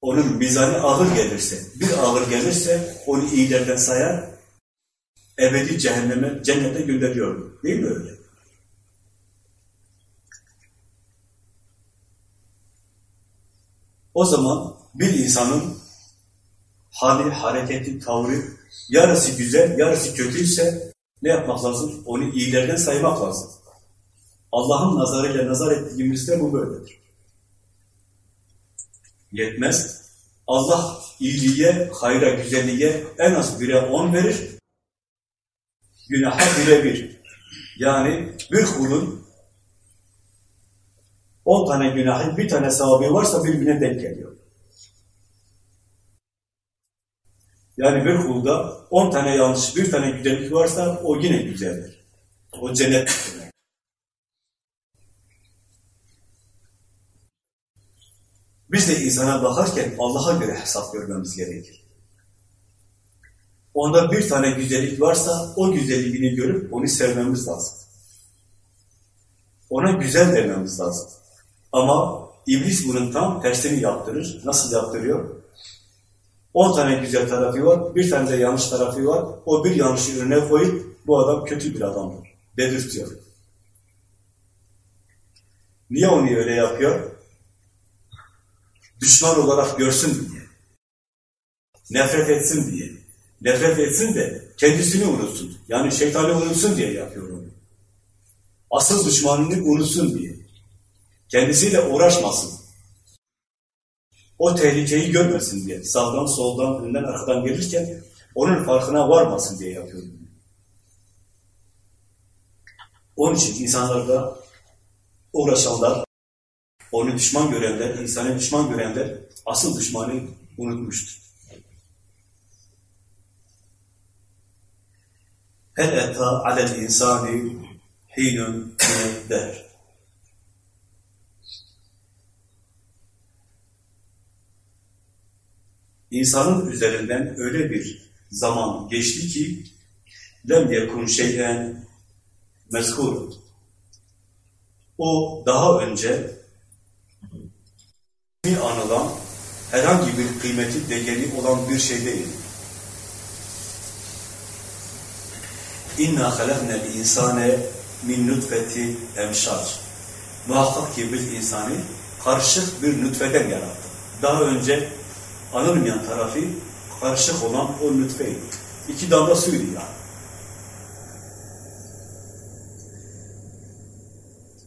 onun mizanı ağır gelirse, bir ağır gelirse onu iyilerden sayar, ebedi cehenneme, cennete gönderiyor. Değil mi öyle? O zaman bir insanın hali, hareketi, tavrı yarısı güzel, yarısı kötüyse ne yapmak lazım? Onu iyilerden saymak lazım. Allah'ın nazarıyla nazar ettiğimizde bu böyledir. Yetmez. Allah iyiliğe, hayra, güzelliğe en az bire on verir. Günaha bire bir. Yani bir kulun on tane günahı, bir tane sevabı varsa birbirine denk geliyor. Yani bir kulda on tane yanlış, bir tane güzellik varsa o yine güzeldir. O cennet Biz de insana bakarken Allah'a göre hesap görmemiz gerekir. Onda bir tane güzellik varsa o güzelliğini görüp onu sevmemiz lazım. Ona güzel dememiz lazım. Ama İblis bunun tam tersini yaptırır. Nasıl yaptırıyor? 10 tane güzel tarafı var, bir tane de yanlış tarafı var. O bir yanlışı önüne koyup bu adam kötü bir adamdır. Dedirtiyor. Niye onu öyle yapıyor? Düşman olarak görsün diye. Nefret etsin diye. Nefret etsin de kendisini unutsun. Yani şeytanı unutsun diye yapıyor onu. Asıl düşmanını unutsun diye. Kendisiyle uğraşmasın. O tehlikeyi görmesin diye. Sağdan, soldan, önden, arkadan gelirken onun farkına varmasın diye yapıyorum. Onun için insanlarda uğraşanlar, onu düşman görenler, insanı düşman görenler asıl düşmanı unutmuştur. Hel eta alel insani hinun der. İnsanın üzerinden öyle bir zaman geçti ki lem yekun şeyden mezkur. O daha önce anılan herhangi bir kıymeti, değeri olan bir şey değil. İnna halaknel insane min nutfeti emşar. Muhakkak ki biz insanı karışık bir nütfeden yarattık. Daha önce anılmayan tarafı karışık olan o nütfeydi. İki damla suydu yani.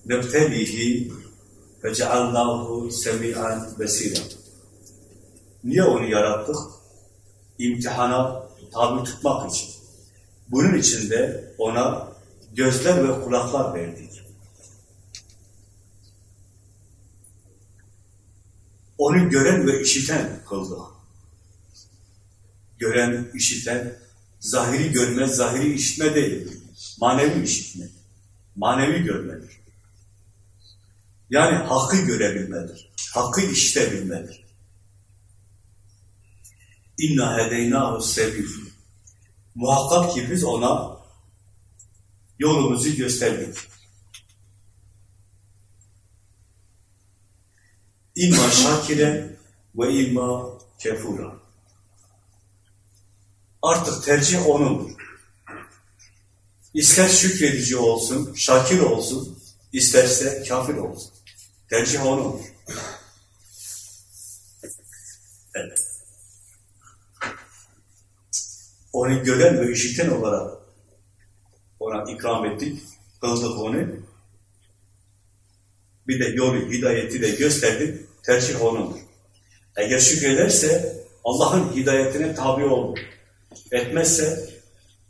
Nebtelihi ve cealnahu semi'an besira. Niye onu yarattık? İmtihana tabi tutmak için. Bunun için de ona gözler ve kulaklar verdik. Onu gören ve işiten kıldık. Gören, işiten, zahiri görme, zahiri işitme değil. Manevi işitme, manevi görmedir. Yani hakkı görebilmedir. Hakkı işitebilmedir. İnna hedeynahu sebil. Muhakkak ki biz ona yolumuzu gösterdik. İmma şakire ve imma kefura. Artık tercih onundur. İster şükredici olsun, şakir olsun, isterse kafir olsun. Tercih onundur. Onu gören ve işiten olarak ona ikram ettik, kıldık onu. Bir de yolu, hidayeti de gösterdik, tercih onundur. Eğer şükrederse Allah'ın hidayetine tabi olur. Etmezse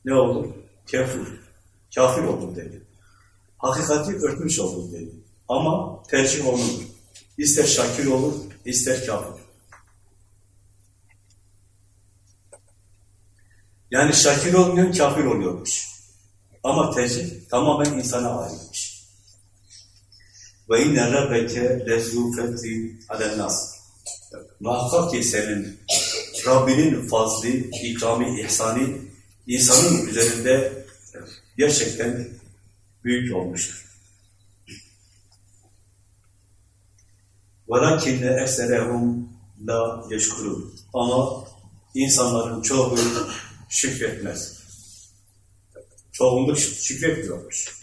ne olur? Kafir. Kafir olur dedi. Hakikati örtmüş olur dedi. Ama tercih onundur. İster şakir olur, ister kafir. Yani şakir olmayan kafir oluyormuş. Ama tercih tamamen insana aitmiş. Ve inne rabbeke lezûfeti alennas. Muhakkak ki senin Rabbinin fazlı, ikrami, ihsani insanın üzerinde gerçekten büyük olmuştur. وَلَكِنَّ اَكْسَرَهُمْ la yeşkurun. Ama insanların çoğu şükretmez. Çoğunluk şükretmiyormuş.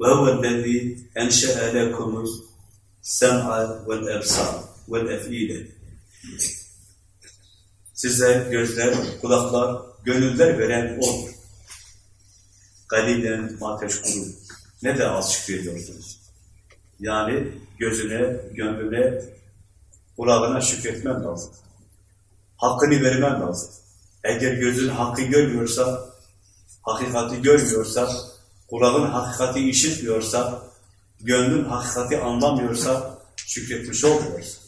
وَهُوَ الَّذ۪ي اَنْشَأَ لَكُمُ السَّمْعَ وَالْاَبْصَارِ وَالْاَفْئِيدَ Size gözler, kulaklar, gönüller veren O'dur. Galilen mateşkurun. Ne de az şükrediyorsunuz. Yani gözüne, gönlüne, kulağına şükretmen lazım. Hakkını vermen lazım. Eğer gözün hakkı görmüyorsa, hakikati görmüyorsa, kulağın hakikati işitmiyorsa, gönlün hakikati anlamıyorsa, şükretmiş olmuyorsun.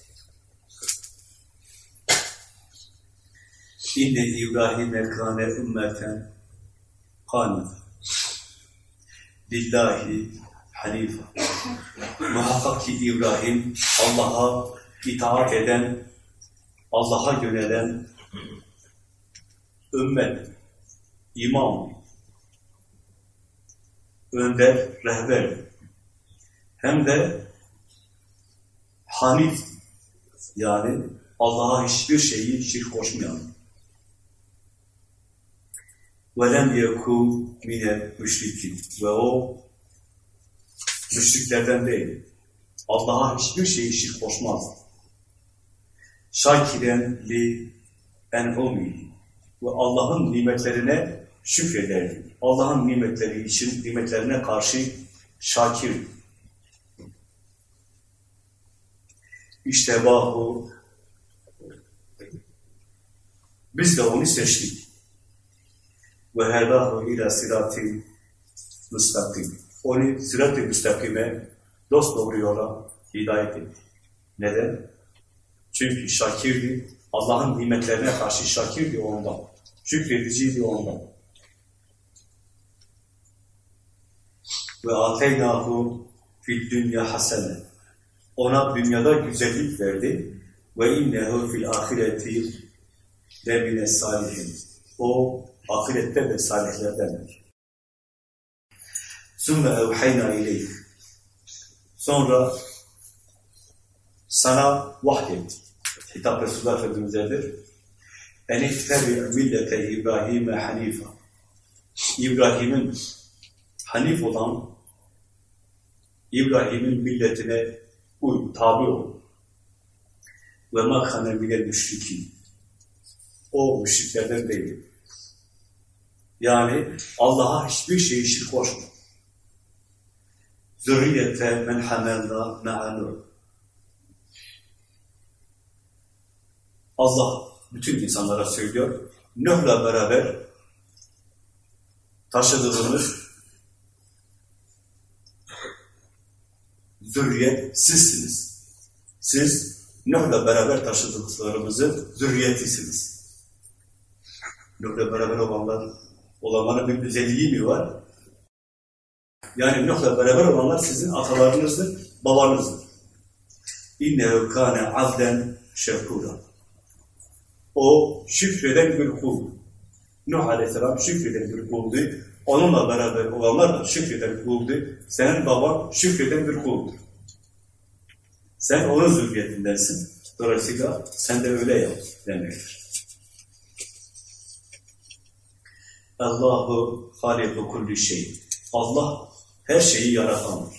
İnne İbrahim'e kâne ümmeten kânif. Lillahi hanife. Muhakkak ki İbrahim Allah'a itaat eden, Allah'a yönelen ümmet, imam önder, rehber. Hem de Hanif yani Allah'a hiçbir şeyi şirk koşmayan. وَلَمْ يَكُوا مِنَ مüşrikin Ve o müşriklerden değil. Allah'a hiçbir şeyi şirk koşmaz. Şakiren li en'umi ve Allah'ın nimetlerine şükrederdi. Allah'ın nimetleri için, nimetlerine karşı şakir. İşte bahu biz de onu seçtik. Ve hedahu ila sirati müstakim. Onu sirat-ı müstakime dost doğru yola hidayet etti. Neden? Çünkü şakirdi. Allah'ın nimetlerine karşı şakirdi ondan. Şükrediciydi ondan. Ve ateynahu fil dünya hasene. Ona dünyada güzellik verdi. Ve innehu fil ahireti ve mine salihin. O ahirette de salihlerdendir. Sümme evhayna ileyh. Sonra sana vahyettik. Hitap Resulullah Efendimiz'edir. Eniftebi millete İbrahim'e hanifa. İbrahim'in hanif olan İbrahim'in milletine uy, tabi ol. Ve makane minel müşrikin. O müşriklerden değil. Yani Allah'a hiçbir şeyi şirk koşma. Zürriyete men hamelna me'anur. Allah bütün insanlara söylüyor. Nuh'la beraber taşıdığımız zürriyet sizsiniz. Siz Nuh'la beraber taşıdıklarımızın zürriyetisiniz. Nuh'la beraber olanlar, olanların bir özelliği mi var? Yani Nuh'la beraber olanlar sizin atalarınızdır, babanızdır. İnnehu kâne azden şefkûra. O şükreden bir kul. Nuh Aleyhisselam şükreden bir kuldu. Onunla beraber olanlar da şükreden kuldu. Senin baban şükreden bir kuldur. Sen onun zürriyetindensin. Dolayısıyla sen de öyle yap demektir. Allahu haliku kulli şey. Allah her şeyi yaratandır.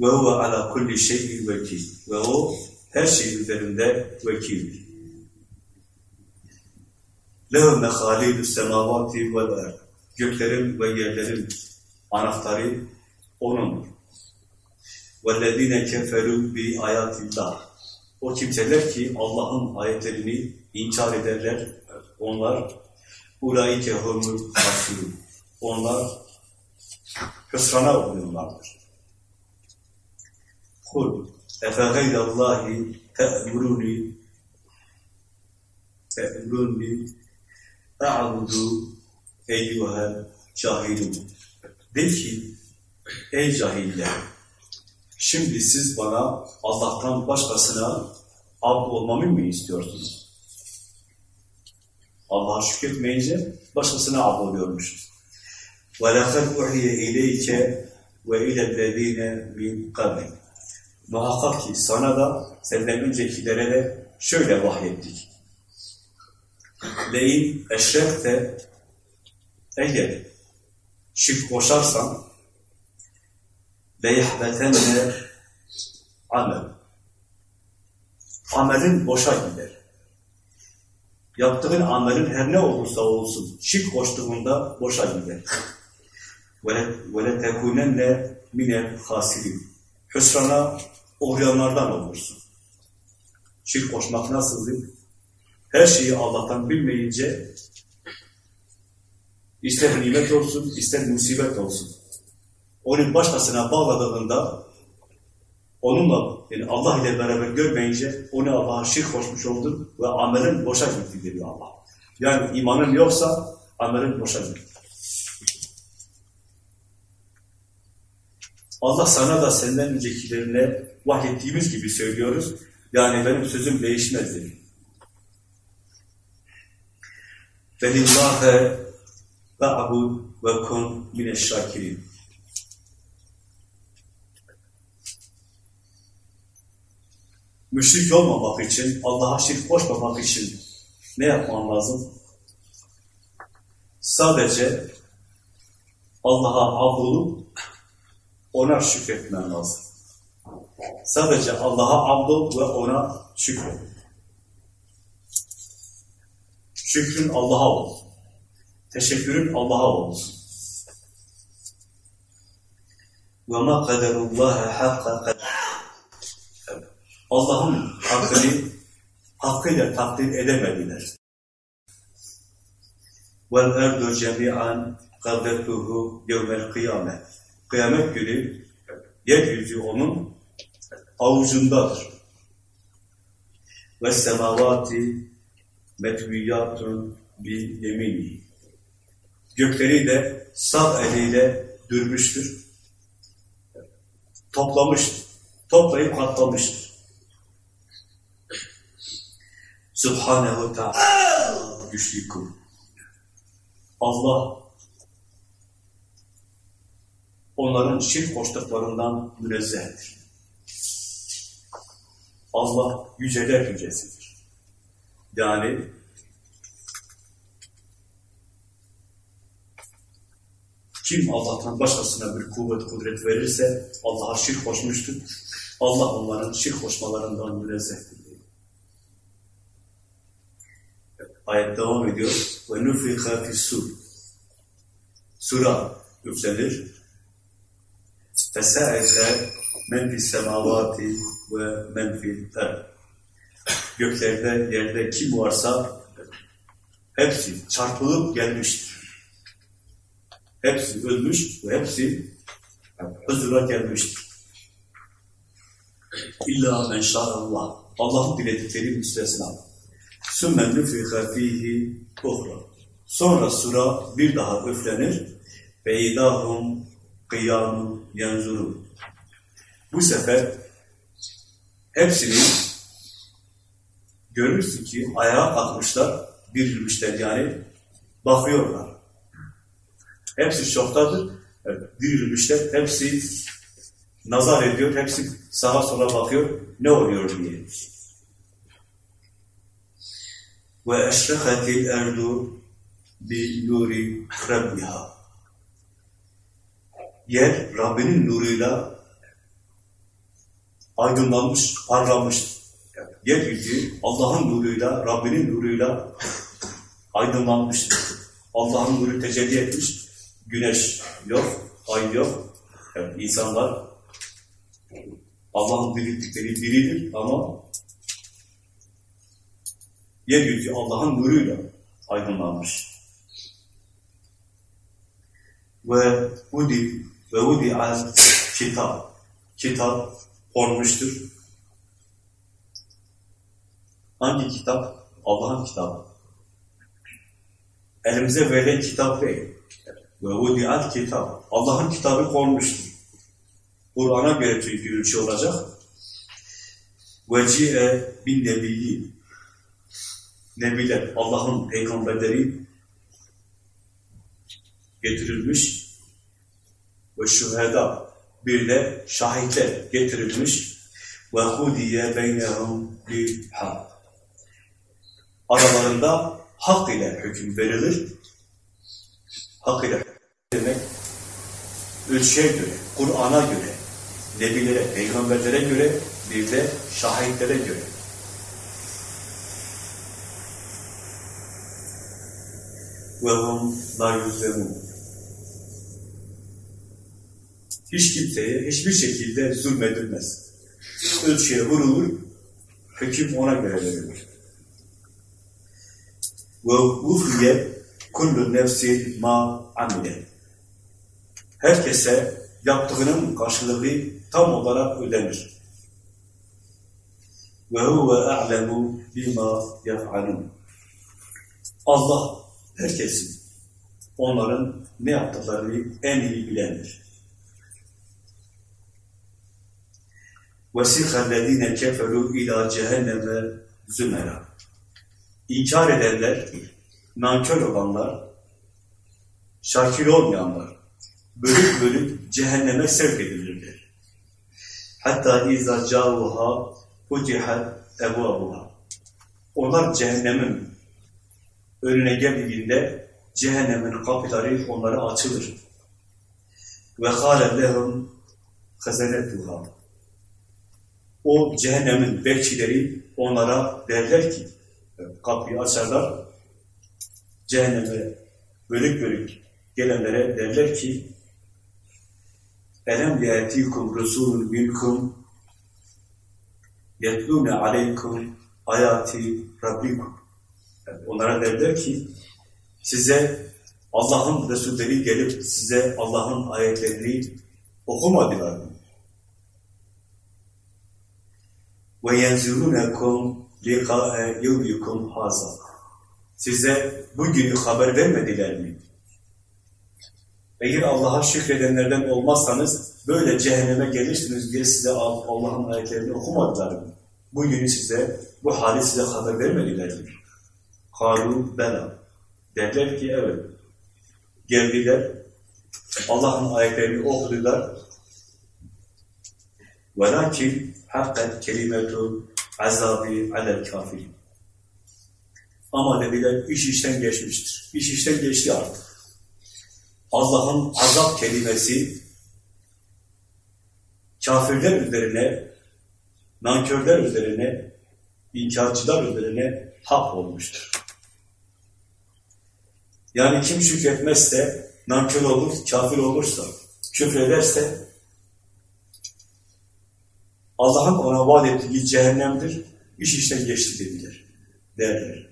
Ve huve ala kulli şeyin vekil. Ve o her şey üzerinde vekildir. Lehu mehalidü semavati vel erd. Göklerin ve yerlerin anahtarı O'nundur. وَالَّذ۪ينَ كَفَرُوا بِآيَاتِ O kimseler ki Allah'ın ayetlerini inkar ederler, onlar اُولَٰئِكَ هُمُ الْحَسُرُونَ Onlar hüsrana uğruyorlardır. Kul اَفَغَيْرَ اللّٰهِ تَأْمُرُونِ تَأْمُرُونِ اَعْبُدُوا eyyuhel cahilun. De ki, ey cahiller, şimdi siz bana Allah'tan başkasına abd olmamı mı istiyorsunuz? Allah'a şükretmeyince başkasına abd oluyormuşuz. وَلَقَدْ اُحْيَ اِلَيْكَ وَاِلَى الَّذ۪ينَ مِنْ قَبْلِ Muhakkak ki sana da senden öncekilere de şöyle vahyettik. Leyin eşrefte eğer şirk koşarsan leyehbetenne amel. Amelin boşa gider. Yaptığın amelin her ne olursa olsun şirk koştuğunda boşa gider. وَلَتَكُونَنَّ مِنَ الْخَاسِرِينَ Hüsrana uğrayanlardan olursun. Şirk koşmak nasıldır? Her şeyi Allah'tan bilmeyince ister nimet olsun, ister musibet olsun. Onun başkasına bağladığında onunla yani Allah ile beraber görmeyince onu Allah'a şirk koşmuş oldun ve amelin boşa gitti diyor Allah. Yani imanın yoksa amelin boşa gitti. Allah sana da senden öncekilerine vahyettiğimiz gibi söylüyoruz. Yani benim sözüm değişmez dedi. Velillâhe ve'abud ve kun mineşşakirin. Müşrik olmamak için, Allah'a şirk koşmamak için ne yapman lazım? Sadece Allah'a abd ona şükretmen lazım. Sadece Allah'a abd ve ona şükret. Şükrün Allah'a olsun. Teşekkürün Allah'a olsun. وَمَا قَدَرُ اللّٰهَ حَقَّ Allah'ın hakkını hakkıyla takdir edemediler. وَالْاَرْضُ جَمِيعًا قَدَّتُهُ يَوْمَ الْقِيَامَةِ Kıyamet günü yeryüzü onun avucundadır. وَالسَّمَاوَاتِ مَتْوِيَّاتٌ بِيَمِينِهِ Gökleri de sağ eliyle dürmüştür. Toplamıştır. Toplayıp katlamıştır. Subhanehu Teala güçlü kul. Allah onların şirk koştuklarından münezzehtir. Allah yüceler yücesidir. Yani kim Allah'tan başkasına bir kuvvet, kudret verirse Allah'a şirk koşmuştur. Allah onların şirk koşmalarından münezzehtir. Ayet devam ediyor. Ve nufiha fissur. Sura üflenir. Fesâete men fis semavati ve men fil Göklerde, yerde kim varsa hepsi çarpılıp gelmiştir. Hepsi ölmüş ve hepsi huzura gelmiştir. İlla men Allah. Allah'ın diledikleri müstesna. Sümme nüfika fihi uhra. Sonra sura bir daha üflenir. Ve idahum kıyamun. Bu sefer hepsini görürsün ki ayağa kalkmışlar, dirilmişler yani bakıyorlar. Hepsi şoktadır, evet, dirilmişler, hepsi nazar ediyor, hepsi sağa sola bakıyor, ne oluyor diye. Erdu bi nuri rabbiha. Yer Rabbinin nuruyla aydınlanmış, parlamış. Yeryüzü Allah'ın nuruyla, Rabbinin nuruyla aydınlanmış. Allah'ın nuru tecelli etmiş. Güneş yok, ay yok. Yani insanlar Allah'ın biriktikleri biridir ama Yeryüzü Allah'ın nuruyla aydınlanmış. Ve udi ve udi al kitap. Kitap konmuştur. Hangi kitap? Allah'ın kitabı. Elimize verilen kitap değil. Ve udi al kitap. Allah'ın kitabı konmuştur. Kur'an'a göre çünkü ölçü olacak. Ve ci'e bin nebiyyin nebiler, Allah'ın peygamberleri getirilmiş ve şüheda bir de şahitler getirilmiş ve hudiye beynehum bil hak. Aralarında hak ile hüküm verilir. Hak ile demek ölçüye göre, Kur'an'a göre, nebilere, peygamberlere göre, bir de şahitlere göre. Hum la yüzlemun. Hiç kimseye hiçbir şekilde zulmedilmez. Ölçüye vurulur, hüküm ona göre verilir. Ve vufiye kullu nefsi ma amile. Herkese yaptığının karşılığı tam olarak ödenir. Huve a'lemu bima yef'alun. Allah herkesin onların ne yaptıklarını en iyi bilendir. وَسِخَ الَّذ۪ينَ كَفَرُوا اِلٰى cehenneme zümera. İnkar edenler, nankör olanlar şakir olmayanlar bölük bölük cehenneme sevk edilirler. Hatta izâ câvuhâ futihat ebvâbuhâ. Onlar cehennemin önüne geldiğinde cehennemin kapıları onlara açılır. Ve kâle lehum hazanetuhâ. O cehennemin bekçileri onlara derler ki, kapıyı açarlar, cehenneme bölük bölük gelenlere derler ki, Elem yetikum rusulun minkum yetlûne aleykum ayati rabbikum. Yani onlara derler ki, size Allah'ın Resulleri gelip size Allah'ın ayetlerini okumadılar mı? Yenzirunekum liqa'e yevmikum haza. Size bugünü haber vermediler mi? Eğer Allah'a şükredenlerden olmazsanız böyle cehenneme gelirsiniz diye size Allah'ın ayetlerini okumadılar mı? Bugünü size, bu hali size haber vermediler mi? Kalu bela. Derler ki evet. Geldiler. Allah'ın ayetlerini okudular. Velakin hakkat kelimetu azabi alel kafirin. Ama dediler iş işten geçmiştir. İş işten geçti artık. Allah'ın azap kelimesi kafirler üzerine, nankörler üzerine, inkarcılar üzerine hak olmuştur. Yani kim şükretmezse, nankör olur, kafir olursa, küfrederse, Allah'ın ona vaat ettiği cehennemdir, iş işten geçti dediler, derler.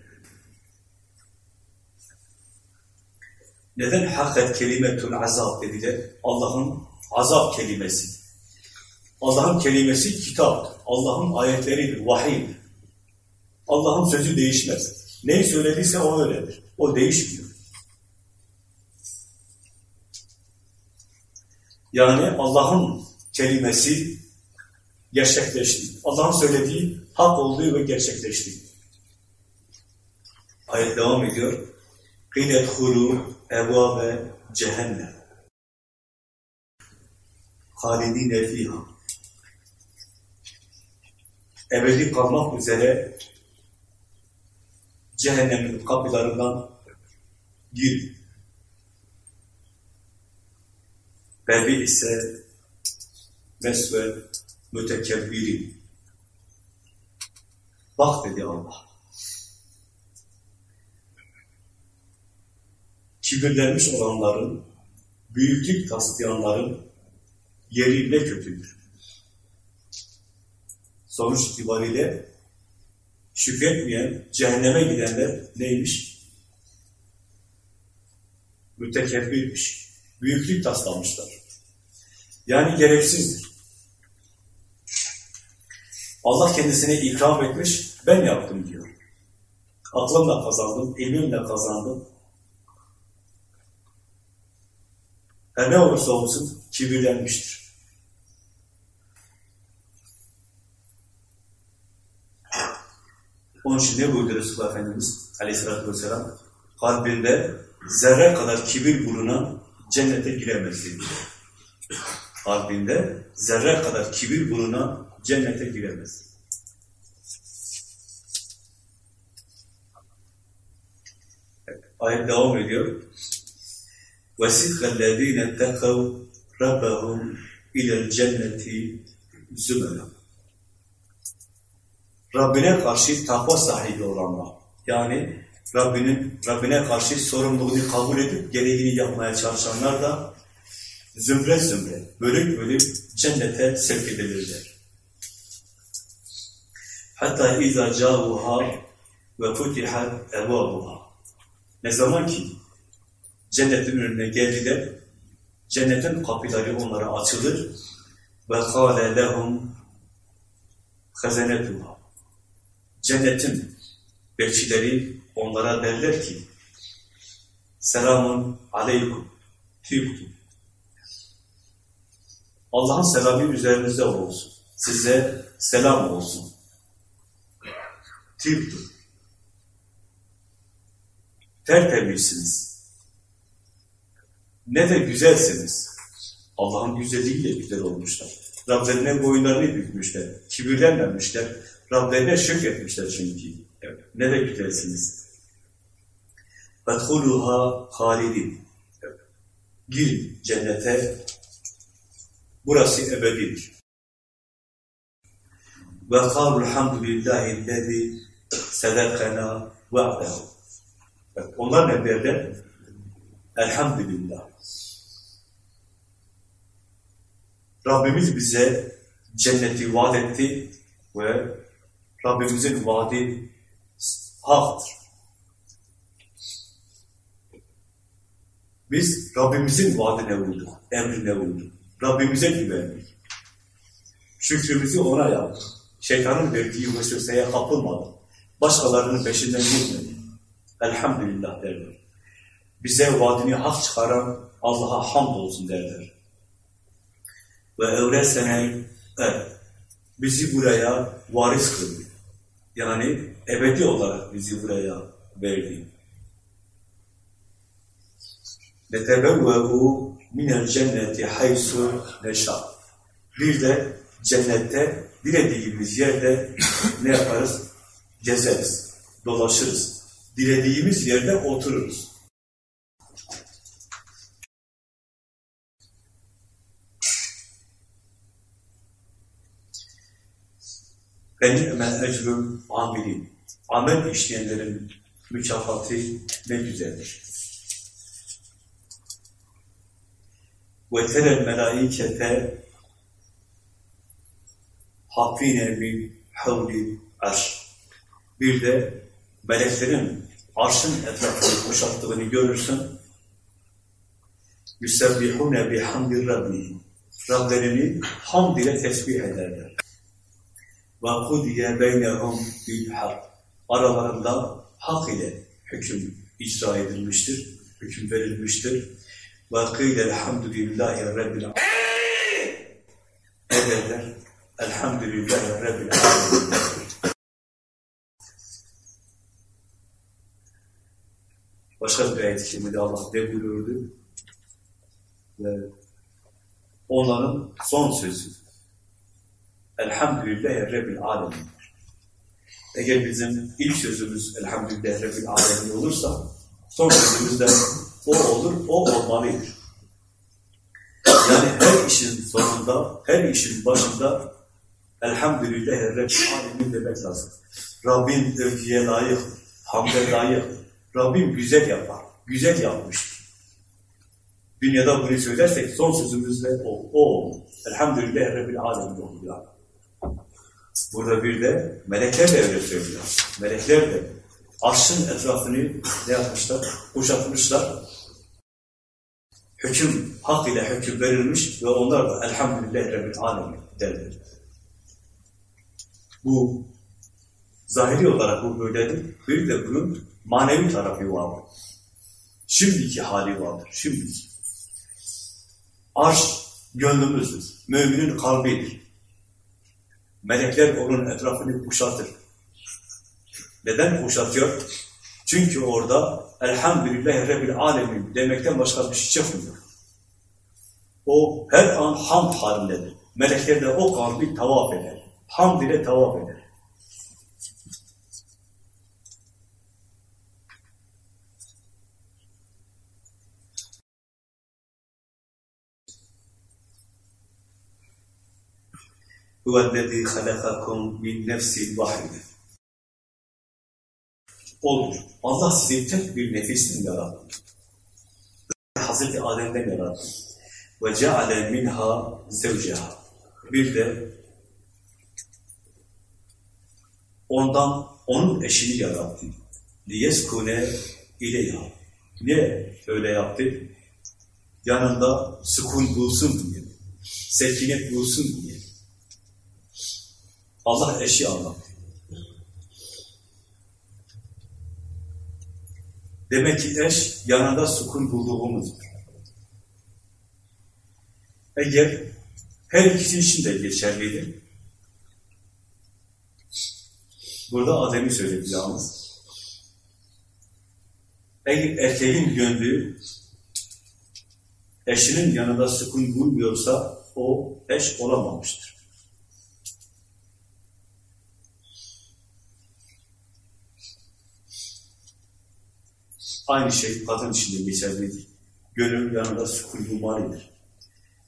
Neden hakkat kelimetul azab dediler? Allah'ın azap kelimesi. Allah'ın kelimesi kitap, Allah'ın ayetleridir, vahiy. Allah'ın sözü değişmez. Neyi söylediyse o öyledir. O değişmiyor. Yani Allah'ın kelimesi gerçekleşti. Allah'ın söylediği hak olduğu ve gerçekleşti. Ayet devam ediyor. قِلَ اَدْخُلُوا اَبْوَابَ cehennem. خَالِد۪ينَ ف۪يهَا Ebedi kalmak üzere cehennemin kapılarından gir. Bebi ise mesve mütekebbiri. Bak dedi Allah. Kibirlenmiş olanların, büyüklük taslayanların yeri ne kötüdür. Sonuç itibariyle şükretmeyen, cehenneme gidenler neymiş? Mütekebbirmiş. Büyüklük taslamışlar. Yani gereksizdir. Allah kendisine ikram etmiş, ben yaptım diyor. Aklımla kazandım, ilmimle kazandım. Her ne olursa olsun kibirlenmiştir. Onun için ne buyurdu Resulullah Efendimiz aleyhissalatü vesselam? Kalbinde zerre kadar kibir bulunan cennete giremez dedi. Kalbinde zerre kadar kibir bulunan cennete giremez. Ayet devam ediyor. وَسِقَ الَّذ۪ينَ اتَّقَوْا رَبَّهُمْ اِلَى الْجَنَّةِ زُمَرًا Rabbine karşı takva sahibi olanlar. Yani Rabbinin Rabbine karşı sorumluluğunu kabul edip gereğini yapmaya çalışanlar da zümre zümre, bölük bölük cennete sevk edilirler. Hatta izâ câvuhâ ve futihat evâbuhâ. Ne zaman ki cennetin önüne geldiler, cennetin kapıları onlara açılır ve kâle lehum hazanetuhâ. Cennetin bekçileri onlara derler ki Selamun aleykum tibtum. Allah'ın selamı üzerinize olsun. Size selam olsun. Tibtum. Tertemizsiniz. ne de güzelsiniz. Allah'ın güzelliğiyle güzel olmuşlar. Rablerine boyunlarını bükmüşler, kibirlenmemişler. Rablerine şükretmişler çünkü. Evet. Ne de güzelsiniz. فَدْخُلُهَا خَالِدٍ Girin cennete. Burası ebedidir. Ve kâlu elhamdülillahi lezi sedekena ve'dehu. Onlar ne derler? Elhamdülillah. Rabbimiz bize cenneti vaat etti ve Rabbimizin vaadi haktır. Biz Rabbimizin vaadine uyduk, emrine uyduk. Rabbimize güvendik. Şükrümüzü ona yaptık. Şeytanın verdiği vesveseye kapılmadık. Başkalarının peşinden gitmedik. Elhamdülillah derler. Bize vaadini hak çıkaran Allah'a hamd olsun derler. Ve evresene evet, bizi buraya varis kıldı. Yani ebedi olarak bizi buraya verdi. Netebevvehu minel cenneti haysu neşa. Bir de cennette dilediğimiz yerde ne yaparız? Gezeriz, dolaşırız. Dilediğimiz yerde otururuz. Feni'mel ecrül amilin. Amel işleyenlerin mükafatı ne güzeldir. Terel melaikete hafine min havli arş. Bir de meleklerin arşın etrafını kuşattığını görürsün. Yüsebbihune bihamdi rabbihim. Rablerini hamd ile tesbih ederler. Beynehum bil hak. Aralarında hak ile hüküm icra edilmiştir, hüküm verilmiştir. Ve kıyle elhamdülillahi rabbil alemin. Ne derler? Elhamdülillahi rabbil alemin. Başka bir ayet-i kerimede Allah ne buyururdu? Ve onların son sözü. Elhamdülillahi Rabbil Alemin. Eğer bizim ilk sözümüz Elhamdülillahi Rabbil Alemin olursa, son sözümüz de o olur, o olmalıdır. Yani her işin sonunda, her işin başında Elhamdülillahi Rabbil Alemin demek lazım. Rabbim övgüye layık, hamde layık. Rabbim güzel yapar, güzel yapmıştır. Dünyada bunu söylersek son sözümüz de o, o olur. Elhamdülillahi Rabbil Alemin olur. Burada bir de melekler de öyle söylüyor. Melekler de arşın etrafını ne yapmışlar? Kuşatmışlar. Hüküm, hak ile hüküm verilmiş ve onlar da elhamdülillahi rabbil alemin derler. Bu zahiri olarak bu böyledir. Bir de bunun manevi tarafı vardır. Şimdiki hali vardır. Şimdiki. Arş gönlümüzdür. Müminin kalbidir. Melekler onun etrafını kuşatır. Neden kuşatıyor? Çünkü orada Elhamdülillahi Rabbil Alemin demekten başka bir şey çıkmıyor. O her an hamd halindedir. Melekler de o kalbi tavaf eder. Hamd ile tavaf eder. huvellezî halakakum min nefsin vahide. Olur. Allah sizi tek bir nefisten yarattı. Hazreti Adem'den yarattı. Ve ceale minha zevceha. Bir de ondan onun eşini yarattı. Liyeskune ileyha. Niye öyle yaptı? Yanında sükun bulsun diye. Sekinet bulsun diye. Allah eşi anlattı. Demek ki eş yanında sukun bulduğumuzdur. Eğer her ikisi için de geçerliydi. Burada Adem'i söyledi yalnız. Eğer erkeğin gönlü eşinin yanında sükun bulmuyorsa o eş olamamıştır. Aynı şey kadın için de geçerlidir. Gönül yanında sükun bulmalıdır.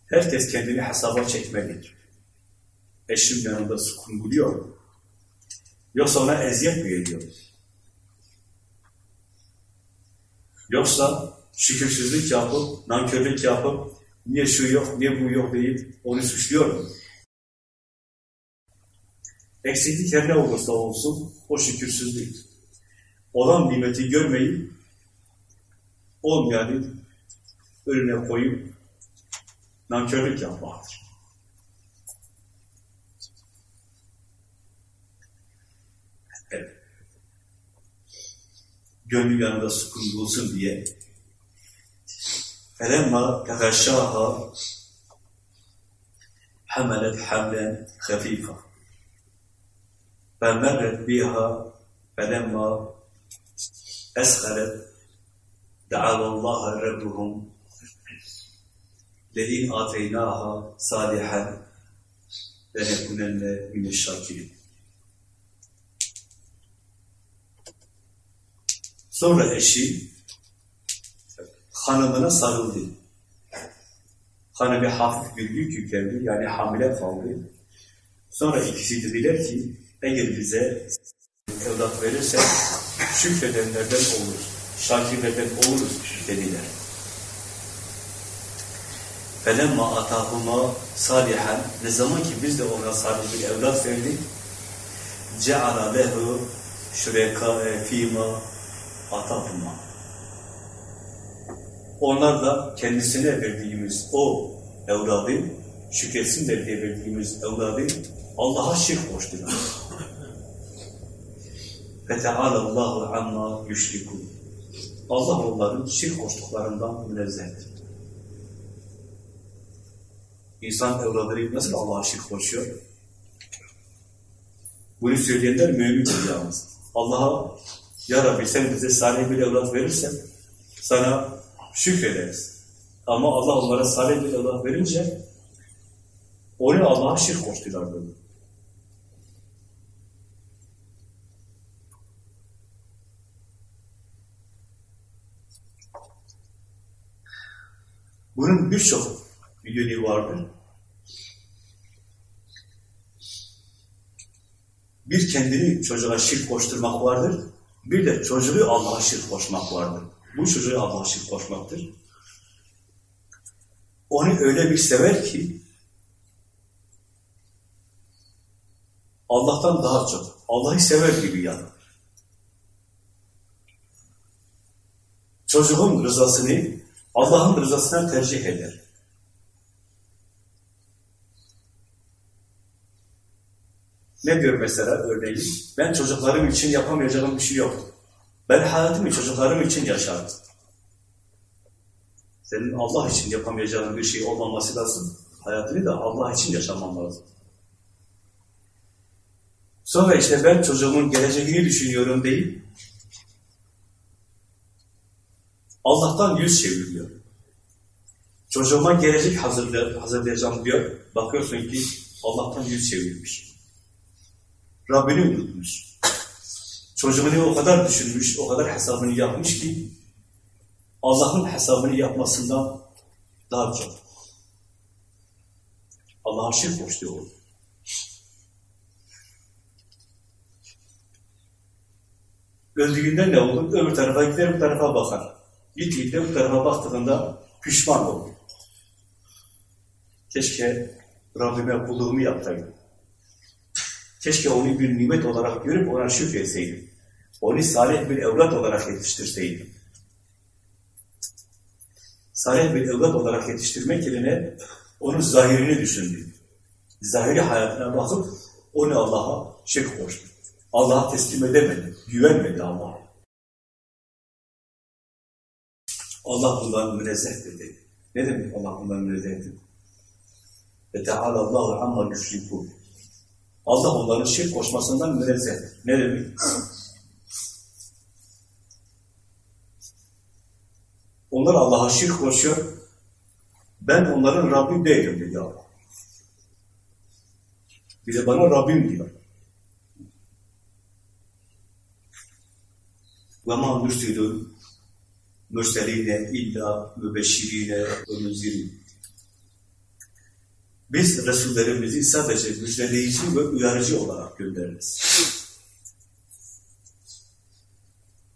Herkes kendini hesaba çekmelidir. Eşim yanında sükun buluyor. Yoksa ona eziyet mi ediyor? Yoksa şükürsüzlük yapıp, nankörlük yapıp, niye şu yok, niye bu yok deyip onu suçluyor mu? Eksiklik her ne olursa olsun o şükürsüzlük. Olan nimeti görmeyip olmayanı önüne koyup nankörlük yapmaktır. Evet. Gönlü yanında sükun bulsun diye فَلَمَّا تَغَشَّاهَا حَمَلَتْ حَمْلًا خَفِيفًا فَمَرَّتْ بِهَا فَلَمَّا أَسْخَلَتْ دَعَوَى اللّٰهَ رَبُّهُمْ لَاِنْ آتَيْنَاهَا صَالِحًا لَنَكُنَنَّ مِنَ الشَّاكِرِينَ Sonra eşi hanımına sarıldı. Hanımı hafif bir yük yüklendi, yani hamile kaldı. Sonra ikisi dediler ki, eğer bize evlat verirse şükredenlerden takip eden oluruz dediler. Felemma atahuma salihan ne zaman ki biz de ona salih bir evlat verdik ceala lehu şureka fima atahuma onlar da kendisine verdiğimiz o evladı şükretsinler diye verdiğimiz evladı Allah'a şirk koştular. Fetealallahu amma yüşrikûn. Allah onların şirk koştuklarından münezzehtir. İnsan evladları nasıl Allah'a şirk koşuyor? Bunu söyleyenler mümin yalnız. Allah'a Ya Rabbi sen bize salih bir evlat verirsen sana şükrederiz. Ama Allah onlara salih bir evlat verince onu Allah'a şirk koştular dedi. Bunun birçok yönü vardır. Bir kendini çocuğa şirk koşturmak vardır. Bir de çocuğu Allah'a şirk koşmak vardır. Bu çocuğu Allah'a şirk koşmaktır. Onu öyle bir sever ki Allah'tan daha çok. Allah'ı sever gibi yani. Çocuğun rızasını Allah'ın rızasına tercih eder. Ne diyor mesela örneğin? Ben çocuklarım için yapamayacağım bir şey yok. Ben hayatımı çocuklarım için yaşarım. Senin Allah için yapamayacağın bir şey olmaması lazım. Hayatını da Allah için yaşaman lazım. Sonra işte ben çocuğumun geleceğini düşünüyorum deyip Allah'tan yüz çeviriyor. Çocuğuma gelecek hazırlayacağım diyor. Bakıyorsun ki Allah'tan yüz çevirmiş. Rabbini unutmuş. Çocuğunu o kadar düşünmüş, o kadar hesabını yapmış ki Allah'ın hesabını yapmasından daha çok. Allah'a şirk koştu Öldüğünde ne olur? Öbür tarafa gider, bu tarafa bakar. Gittiğinde bu tarafa baktığında pişman olur. Keşke Rabbime kulluğumu yaptaydım. Keşke onu bir nimet olarak görüp ona şükretseydim. Onu salih bir evlat olarak yetiştirseydim. Salih bir evlat olarak yetiştirmek yerine onun zahirini düşündü. Zahiri hayatına bakıp onu Allah'a şirk koştu. Allah'a teslim edemedi, güvenmedi Allah'a. Allah bundan münezzeh dedi. Ne demek Allah bundan münezzehtir? Ve Teala Allahu amma yüşrikûn. Allah onların şirk koşmasından münezzeh. Ne demek? Onlar Allah'a şirk koşuyor. Ben onların Rabbim değilim dedi Allah. Bir de bana Rabbim diyor. وَمَا نُرْسِلُ مُرْسَلِينَ اِلَّا مُبَشِّرِينَ وَمُنْزِرِينَ Biz Resullerimizi sadece müjdeleyici ve uyarıcı olarak göndeririz.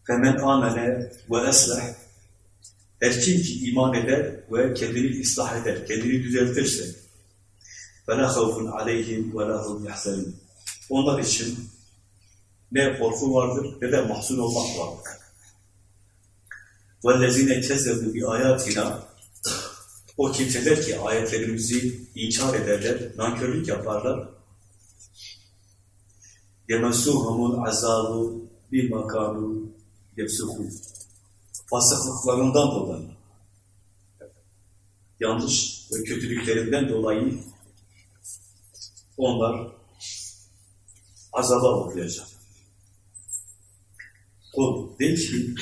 فَمَنْ آمَنَ وَأَسْلَحْ Her kim ki iman eder ve kendini ıslah eder, kendini düzeltirse فَلَا خَوْفٌ عَلَيْهِمْ وَلَا هُمْ يَحْزَنُونَ Onlar için ne korku vardır ne de mahzun olmak vardır. وَالَّذِينَ كَذَّبُوا بِآيَاتِنَا O kimseler ki ayetlerimizi inkar ederler, nankörlük yaparlar. يَمَسُّهُمُ الْعَذَابُ بِمَا كَانُوا يَفْسُقُونَ Fasıklıklarından dolayı, yanlış ve kötülüklerinden dolayı onlar azaba uğrayacak. Kul de ki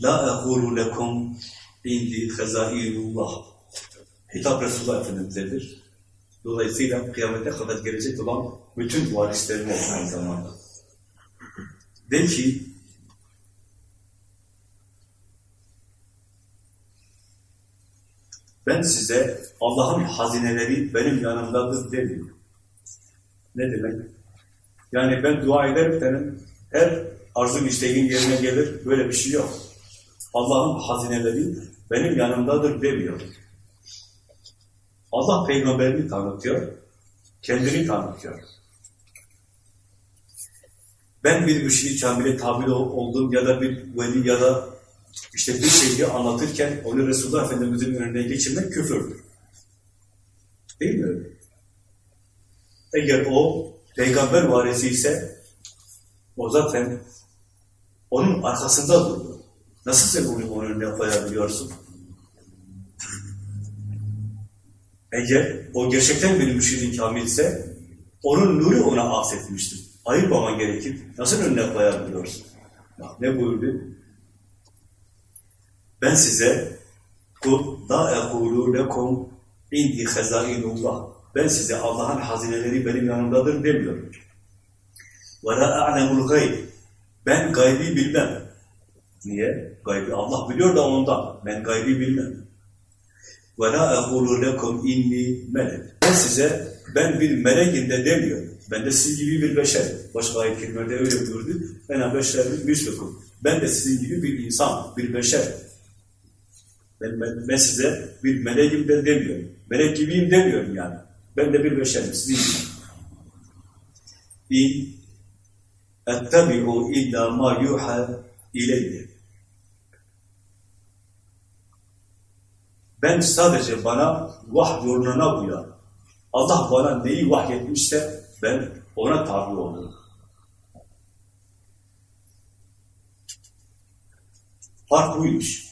La ehulu lekum indi hazainullah. Hitap Resulullah Efendimiz'edir. Dolayısıyla kıyamete kadar gelecek olan bütün varislerine aynı zamanda. De ki ben size Allah'ın hazineleri benim yanımdadır demiyorum. Ne demek? Yani ben dua ederken her arzum isteğin yerine gelir. Böyle bir şey yok. Allah'ın hazineleri benim yanımdadır demiyor. Allah peygamberini tanıtıyor, kendini tanıtıyor. Ben bir müşrik kamile tabi oldum ya da bir veli ya da işte bir şeyi anlatırken onu Resulullah Efendimiz'in önüne geçirmek küfürdür. Değil mi Eğer o peygamber varisi ise o zaten onun arkasında durdu. Nasıl sen bunu onun önüne koyabiliyorsun? Eğer o gerçekten bir müşridin kamilse onun nuru ona aksetmiştir. Ayırmaman gerekir. Nasıl önüne koyabiliyorsun? Bak ne buyurdu? Ben size kul la ekulu lekum indi hazainullah. Ben size Allah'ın hazineleri benim yanımdadır demiyorum. Ve la a'lemul gayb. Ben gaybi bilmem. Niye? Gaybi Allah biliyor da ondan. Ben gaybi bilmem. وَلَا اَقُولُ لَكُمْ inni melek. Ben size, ben bir melekim de demiyorum. Ben de sizin gibi bir beşer. Başka ayet kelimede öyle buyurdu. Ben beşerin müslukum. Ben de sizin gibi bir insan, bir beşer. Ben, ben, ben size bir melekim de demiyorum. Melek gibiyim demiyorum yani. Ben de bir beşerim, sizin gibi. İn ettebi'u illa ma yuha ileyye. Ben sadece bana vah yoluna uyar. Allah bana neyi vahyetmişse ben ona tabi oldum. Fark buymuş.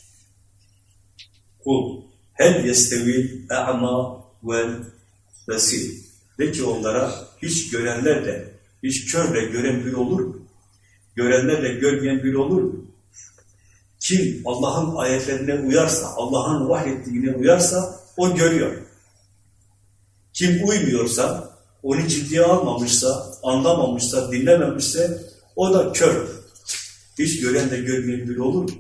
Kul hel yestevil e'ma vel besir. De ki onlara hiç görenlerle, hiç körle gören bir olur mu? Görenlerle görmeyen bir olur mu? Kim Allah'ın ayetlerine uyarsa, Allah'ın vahyettiğine uyarsa o görüyor. Kim uymuyorsa, onu ciddiye almamışsa, anlamamışsa, dinlememişse o da kör. Hiç gören de görmeyen biri olur mu?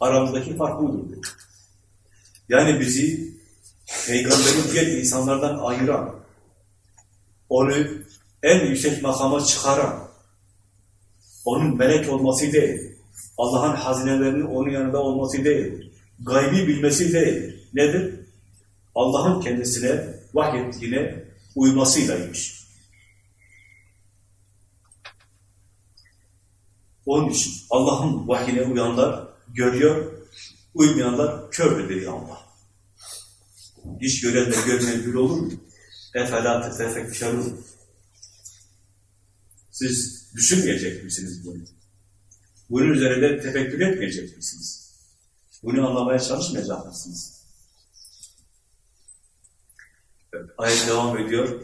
Aramızdaki fark budur. Yani bizi peygamberin diğer insanlardan ayıran, onu en yüksek makama çıkaran, onun melek olması değil, Allah'ın hazinelerinin onun yanında olması değildir. Gaybi bilmesi değildir. Nedir? Allah'ın kendisine vahyettiğine uymasıylaymış. Onun için Allah'ın vahyine uyanlar görüyor, uymayanlar kördür diyor Allah. Hiç gören de görmeyen bir olur mu? Efela tefekkürün. Şey Siz düşünmeyecek misiniz bunu? Bunun üzerinde tefekkür etmeyecek misiniz? Bunu anlamaya çalışmayacak mısınız? Ayet devam ediyor.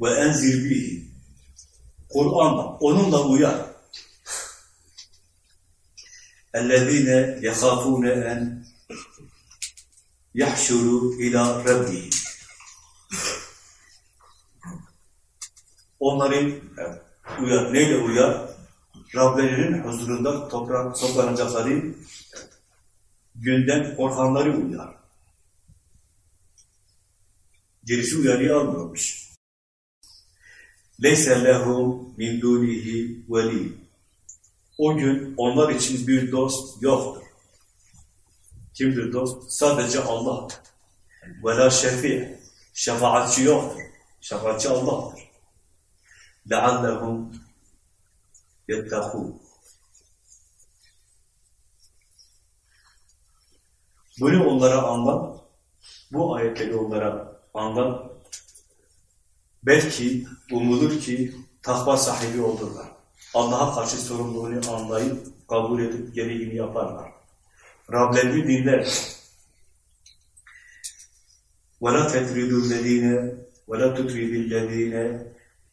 Ve enzir bihi. Kur'an'la, onunla uyar. اَلَّذ۪ينَ يَخَافُونَ en yahşuru ila rabbihi. Onların uyar, neyle uyar? Rablerinin huzurunda toprak toplanacakları günden korkanları uyar. Gerisi uyarıyı almıyormuş. لَيْسَ لَهُمْ مِنْ دُونِهِ وَلِيٍّ O gün onlar için bir dost yoktur. Kimdir dost? Sadece Allah. وَلَا şefi. Şefaatçi yoktur. Şefaatçi Allah'tır. لَعَلَّهُمْ يَتَّقُونَ Bunu onlara anlat, bu ayetleri onlara anlat. Belki umulur ki takva sahibi olurlar. Allah'a karşı sorumluluğunu anlayıp, kabul edip gereğini yaparlar. Rablerini dinler. وَلَا تَتْرِدُوا الَّذ۪ينَ وَلَا تُتْرِدِ الَّذ۪ينَ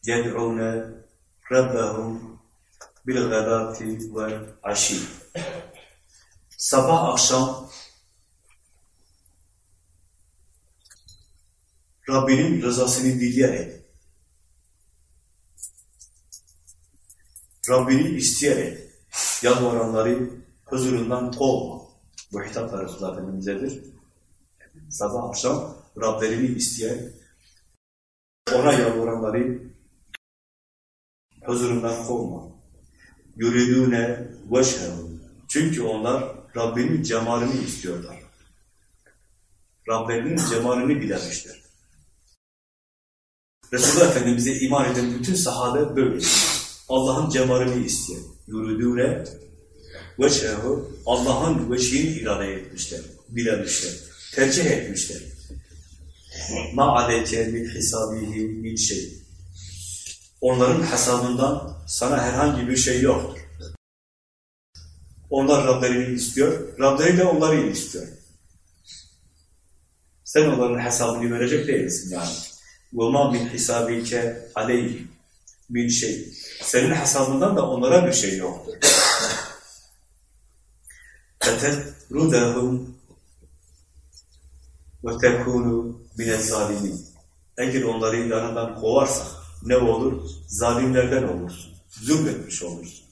يَدْعُونَ رَبَّهُمْ bil gadati vel aşi. Sabah akşam Rabbinin rızasını dileyerek, Rabbini isteyerek yalvaranları huzurundan kovma. Bu hitap Resulullah Efendimiz'edir. Sabah akşam Rablerini isteyen, ona yalvaranları huzurundan kovma. Yuridune veşhehu. Çünkü onlar Rabbinin cemalini istiyorlar. Rablerinin cemalini dilemişler. Resulullah Efendimiz'e iman eden bütün sahabe böyle. Allah'ın cemalini isteyen. Yuridune veşhehu. Allah'ın veşhini irade etmişler, bilemişler, tercih etmişler. Ma aleyke min hisabihi min şey. Onların hesabından sana herhangi bir şey yoktur. Onlar Rablerini istiyor, Rableri de onları istiyor. Sen onların hesabını verecek değilsin yani. وَمَا مِنْ حِسَابِكَ عَلَيْهِ bir şey. Senin hesabından da onlara bir şey yoktur. فَتَرُدَهُمْ وَتَكُونُ مِنَ الظَّالِمِينَ Eğer onları yanından kovarsak ne olur? Zalimlerden olursun. Zulmetmiş olursun.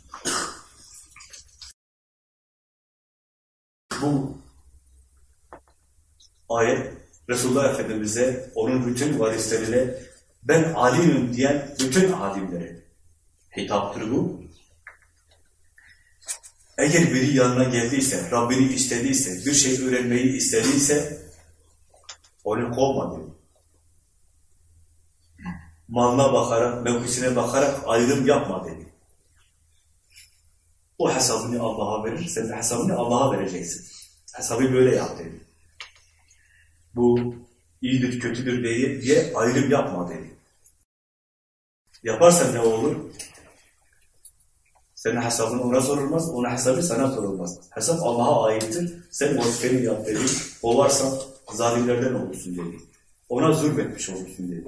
Bu ayet Resulullah Efendimiz'e, onun bütün varislerine ben alimim diyen bütün alimlere hitaptır bu. Eğer biri yanına geldiyse, Rabbini istediyse, bir şey öğrenmeyi istediyse onu kovma dedi. Malına bakarak, mevkisine bakarak ayrım yapma dedi. O hesabını Allah'a verir, sen de hesabını Allah'a vereceksin. Hesabı böyle yap dedi. Bu iyidir, kötüdür diye, diye ayrım yapma dedi. Yaparsan ne olur? Senin hesabın ona sorulmaz, ona hesabı sana sorulmaz. Hesap Allah'a aittir. Sen vazifeni yap dedi. O varsa zalimlerden olursun dedi. Ona zulmetmiş olursun dedi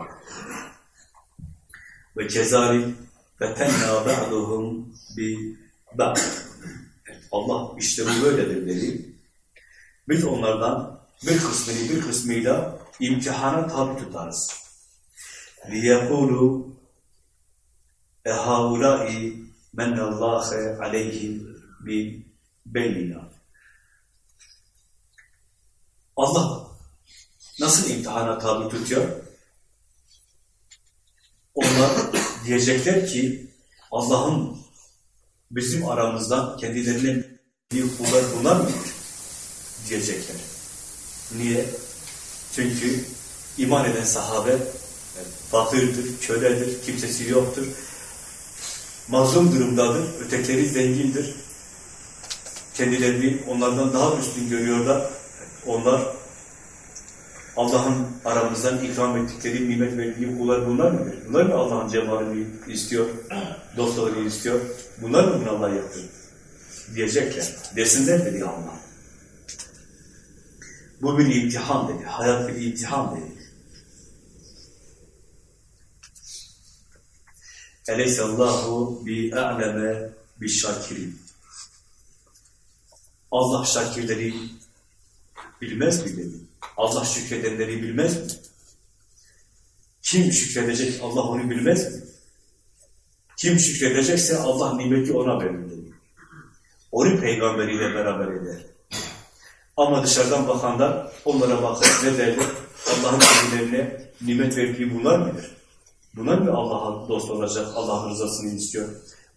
Ve kezalik ve tenna ba'duhum bi ba'd. Allah işte bu böyledir dedi. Biz onlardan bir kısmını bir kısmıyla imtihana tabi tutarız. لِيَقُولُوا اَهَاُولَٰئِ مَنَّ اللّٰهَ عَلَيْهِمْ بِبَيْنِنَا Allah nasıl imtihana tabi tutuyor? Onlar diyecekler ki Allah'ın bizim aramızdan kendilerine bir kuvvet bular mıdır? Diyecekler. Niye? Çünkü iman eden sahabe fakirdir, köledir, kimsesi yoktur. Mazlum durumdadır, ötekileri zengindir. Kendilerini onlardan daha üstün görüyorlar. Onlar Allah'ın aramızdan ikram ettikleri, nimet verdiği kullar bunlar mıdır? Bunlar mı Allah'ın cemalini istiyor, dostluğunu istiyor? Bunlar mı bunu yaptı? Diyecekler. Desinler dedi Allah. Bu bir imtihan dedi. Hayat bir imtihan dedi. Aleyhissallahu bi a'leme bi şakirin. Allah şakirleri bilmez mi dedi. Allah şükredenleri bilmez mi? Kim şükredecek Allah onu bilmez mi? Kim şükredecekse Allah nimeti ona verir. Onu peygamberiyle beraber eder. Ama dışarıdan bakanlar onlara bakıp ne derler? Allah'ın emirlerine nimet verdiği bunlar mıdır? Bunlar mı Allah'a dost olacak, Allah'ın rızasını istiyor,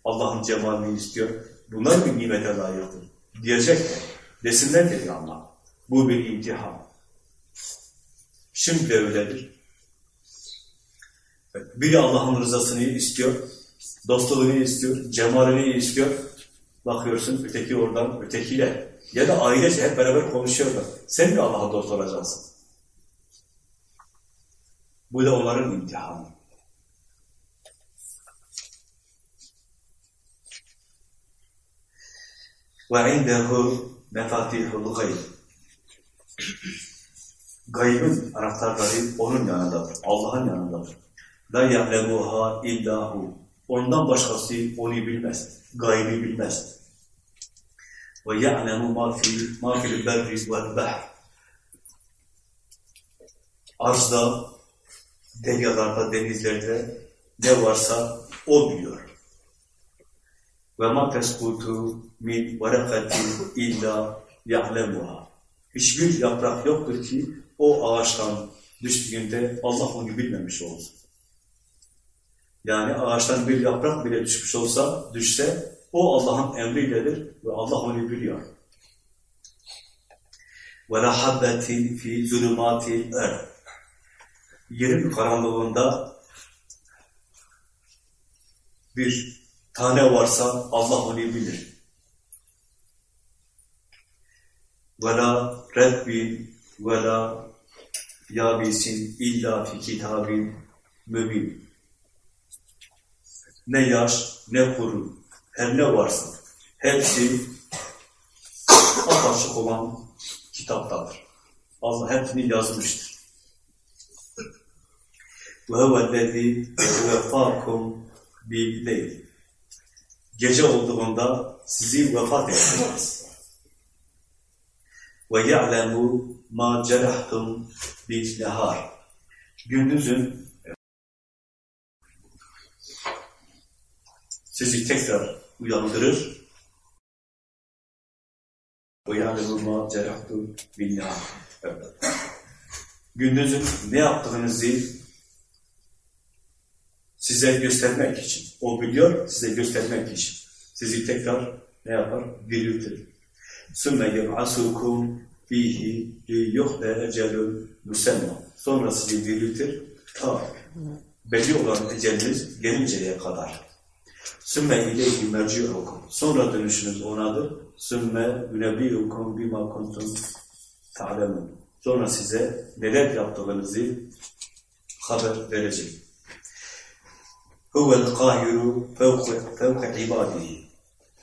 Allah'ın cemalini istiyor? Bunlar mı nimete layıktır? Diyecekler. Desinler dedi Allah. Bu bir imtihan. Şimdi de öyledir. Biri Allah'ın rızasını istiyor, dostluğunu istiyor, cemalini istiyor. Bakıyorsun öteki oradan, ötekiler. Ya da ailece hep beraber konuşuyorlar. Sen mi Allah'a dost olacaksın? Bu da onların imtihanı. وَعِنْدَهُ مَفَاتِحُ الْغَيْبِ Gaybın anahtarları onun yanındadır, Allah'ın yanındadır. La ya'lemuha illahu. Ondan başkası onu bilmez, gaybi bilmez. Ve ya'lemu ma fil ma fil berri vel bahr. Arzda, deryalarda, denizlerde ne varsa o biliyor. Ve ma teskutu min varakatin illa ya'lemuha. Hiçbir yaprak yoktur ki o ağaçtan düştüğünde Allah onu bilmemiş olsun. Yani ağaçtan bir yaprak bile düşmüş olsa, düşse o Allah'ın emriyledir ve Allah onu biliyor. وَلَا حَبَّةٍ فِي ظُلُمَاتِ الْاَرْضِ Yerin karanlığında bir tane varsa Allah onu bilir. وَلَا رَدْبٍ وَلَا yabisin illa fi kitabin mübin. Ne yaş, ne kuru, her ne varsa hepsi apaçık olan kitaptadır. Allah hepsini yazmıştır. Ve huvellezî vefâkum bil Gece olduğunda sizi vefat ettirmez. Ve ya'lemu ma cerahtum bil nehar. Gündüzün sizi tekrar uyandırır. Ve ya'lemu ma cerahtum bil nehar. Gündüzün ne yaptığınızı size göstermek için. O biliyor, size göstermek için. Sizi tekrar ne yapar? Diriltir. ثُمَّ يَبْعَسُكُمْ fihi yuhde ecelün müsemma. Sonra sizi ta belli olan eceliniz gelinceye kadar. Sümme ileyhi merci'ukum. Sonra dönüşünüz onadır. Sümme ünebbi'ukum bima kuntum ta'lemun. Sonra size neler yaptığınızı haber verecek. Huvel kahiru fevke ibadihi.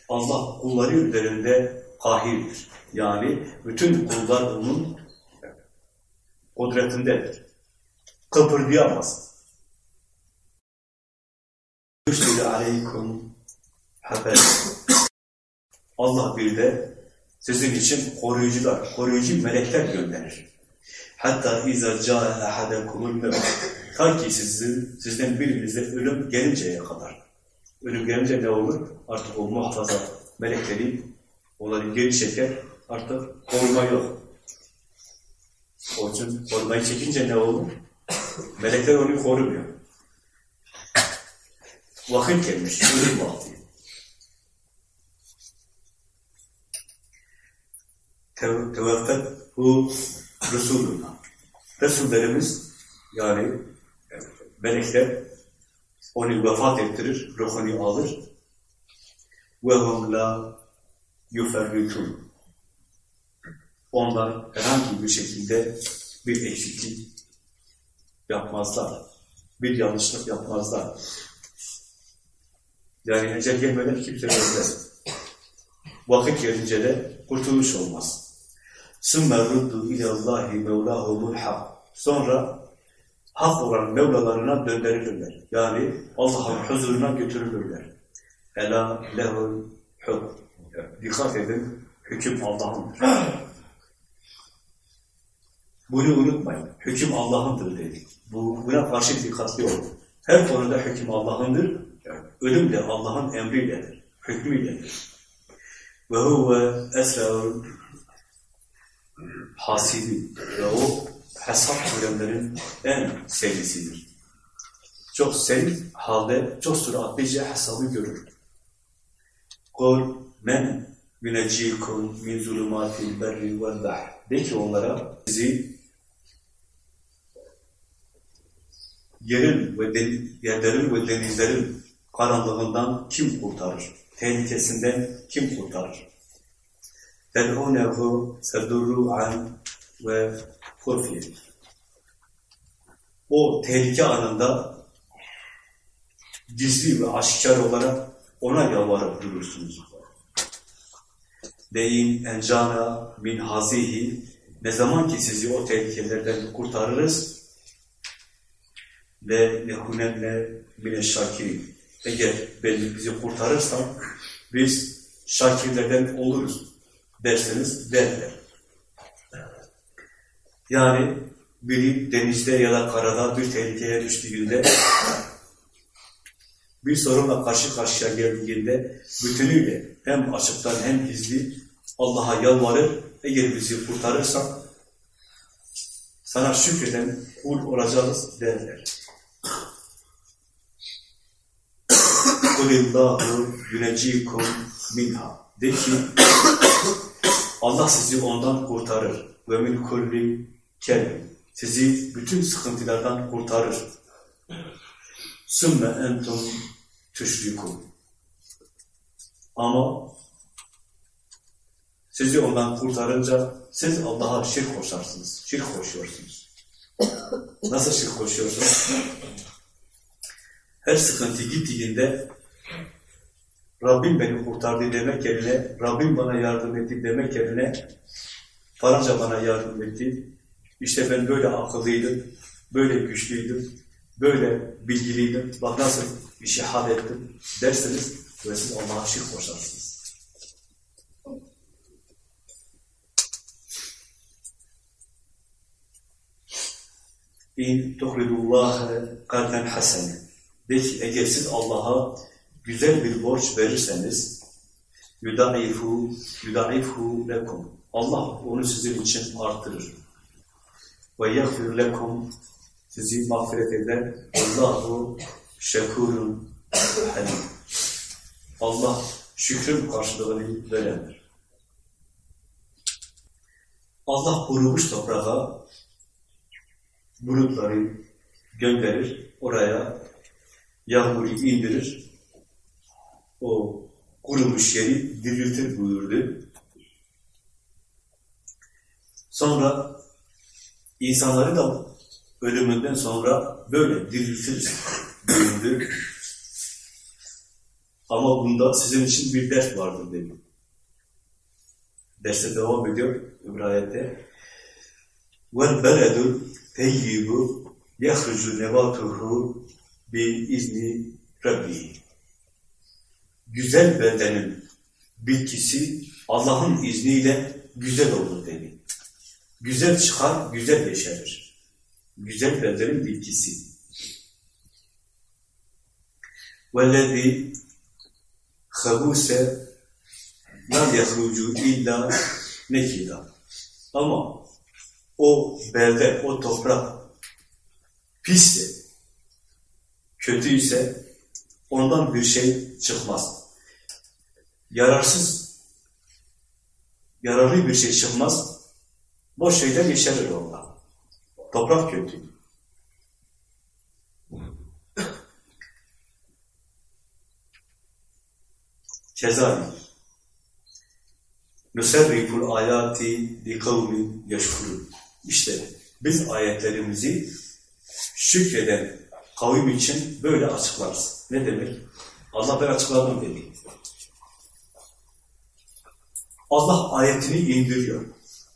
Allah kulları üzerinde kahirdir. Yani bütün kullar onun kudretindedir. Kıpırdayamaz. Yusri aleykum haber. Allah bir de sizin için koruyucular, koruyucu melekler gönderir. Hatta izâ câe ahadekumul mevt. Ta ki sizin, sizden birinize ölüm gelinceye kadar. Ölüm gelince ne olur? Artık o muhafaza melekleri onları geri çeker, artık koruma yok. O için korumayı çekince ne olur? Melekler onu korumuyor. Vakit gelmiş, ölüm vakti. Teveffet bu Resulullah. Resullerimiz yani melekler onu vefat ettirir, ruhunu alır. Ve hum la. Onlar herhangi bir şekilde bir eksiklik yapmazlar. Bir yanlışlık yapmazlar. Yani ecel gelmeden kimse ölmez. Vakit gelince de kurtuluş olmaz. ثُمَّ رُدُّ اِلَى اللّٰهِ مَوْلَاهُمُ الْحَقِّ Sonra hak olan Mevlalarına döndürülürler. Yani Allah'ın huzuruna götürülürler. Ela lehul hukm. Dikkat edin, hüküm Allah'ındır. Bunu unutmayın. Hüküm Allah'ındır dedi. Bu, buna karşı dikkatli olun. Her konuda hüküm Allah'ındır. Ölüm de Allah'ın emriyledir. Hükmüyledir. Ve huve esrarul hasibi. Ve o hesap kuramların en serisidir. Çok seri halde çok süratlice hesabı görür. Kul men yunecikum min zulumatil berri vel. De ki onlara sizi yerin ve deniz, yerlerin ve denizlerin karanlığından kim kurtarır? Tehlikesinden kim kurtarır? Ted'unehu sedurru'an ve kurfiye. O tehlike anında gizli ve aşikar olarak ona yalvarıp durursunuz. Deyin encana min hazihi ne zaman ki sizi o tehlikelerden kurtarırız ve nekunenne mine şakirin. Eğer belli bizi kurtarırsan biz şakirlerden oluruz derseniz derler. Yani biri denizde ya da karada bir tehlikeye düştüğünde bir sorunla karşı karşıya geldiğinde bütünüyle hem açıktan hem gizli Allah'a yalvarır. Eğer bizi kurtarırsan sana şükreden kul olacağız derler. Kulillahu yunecikum minha. De ki Allah sizi ondan kurtarır. Ve min kulli kelim. Sizi bütün sıkıntılardan kurtarır. Sümme entum tüşrikun. Ama sizi ondan kurtarınca siz Allah'a şirk koşarsınız. Şirk koşuyorsunuz. Nasıl şirk koşuyorsunuz? Her sıkıntı gittiğinde Rabbim beni kurtardı demek yerine, Rabbim bana yardım etti demek yerine falanca bana yardım etti. İşte ben böyle akıllıydım, böyle güçlüydüm, böyle bilgiliydim. Bak nasıl bir şey hallettim derseniz ve siz Allah'a şirk koşarsınız. İn tuhridullâhe kalben hasene. De ki eğer siz Allah'a güzel bir borç verirseniz yudaifu yudaifu lekum. Allah onu sizin için artırır. Ve yagfir lekum sizi mağfiret eder. Allahu şekurun halim. Allah şükrün karşılığını verendir. Allah kurumuş toprağa bulutları gönderir, oraya yağmuru indirir, o kurumuş yeri diriltir buyurdu. Sonra insanları da ölümünden sonra böyle diriltir buyurdu. Ama bunda sizin için bir ders vardır dedi. Derse devam ediyor İbrahim'de. وَالْبَلَدُ تَيِّبُ يَخْرُجُ نَبَاتُهُ بِاِذْنِ رَبِّهِ Güzel bedenin bitkisi Allah'ın izniyle güzel olur dedi. Güzel çıkar, güzel yeşerir. Güzel bedenin bitkisi. وَالَّذِي خَبُوسَ لَا يَخْرُجُ اِلَّا نَكِدًا Ama o belde, o toprak pisse, kötüyse ondan bir şey çıkmaz. Yararsız, yararlı bir şey çıkmaz. Boş şeyler yeşerir orada. Toprak kötü. Kezalik. Nüserriful ayati li kavmin yeşkurun. İşte biz ayetlerimizi şükreden kavim için böyle açıklarız. Ne demek? Allah ben açıkladım dedi. Allah ayetini indiriyor.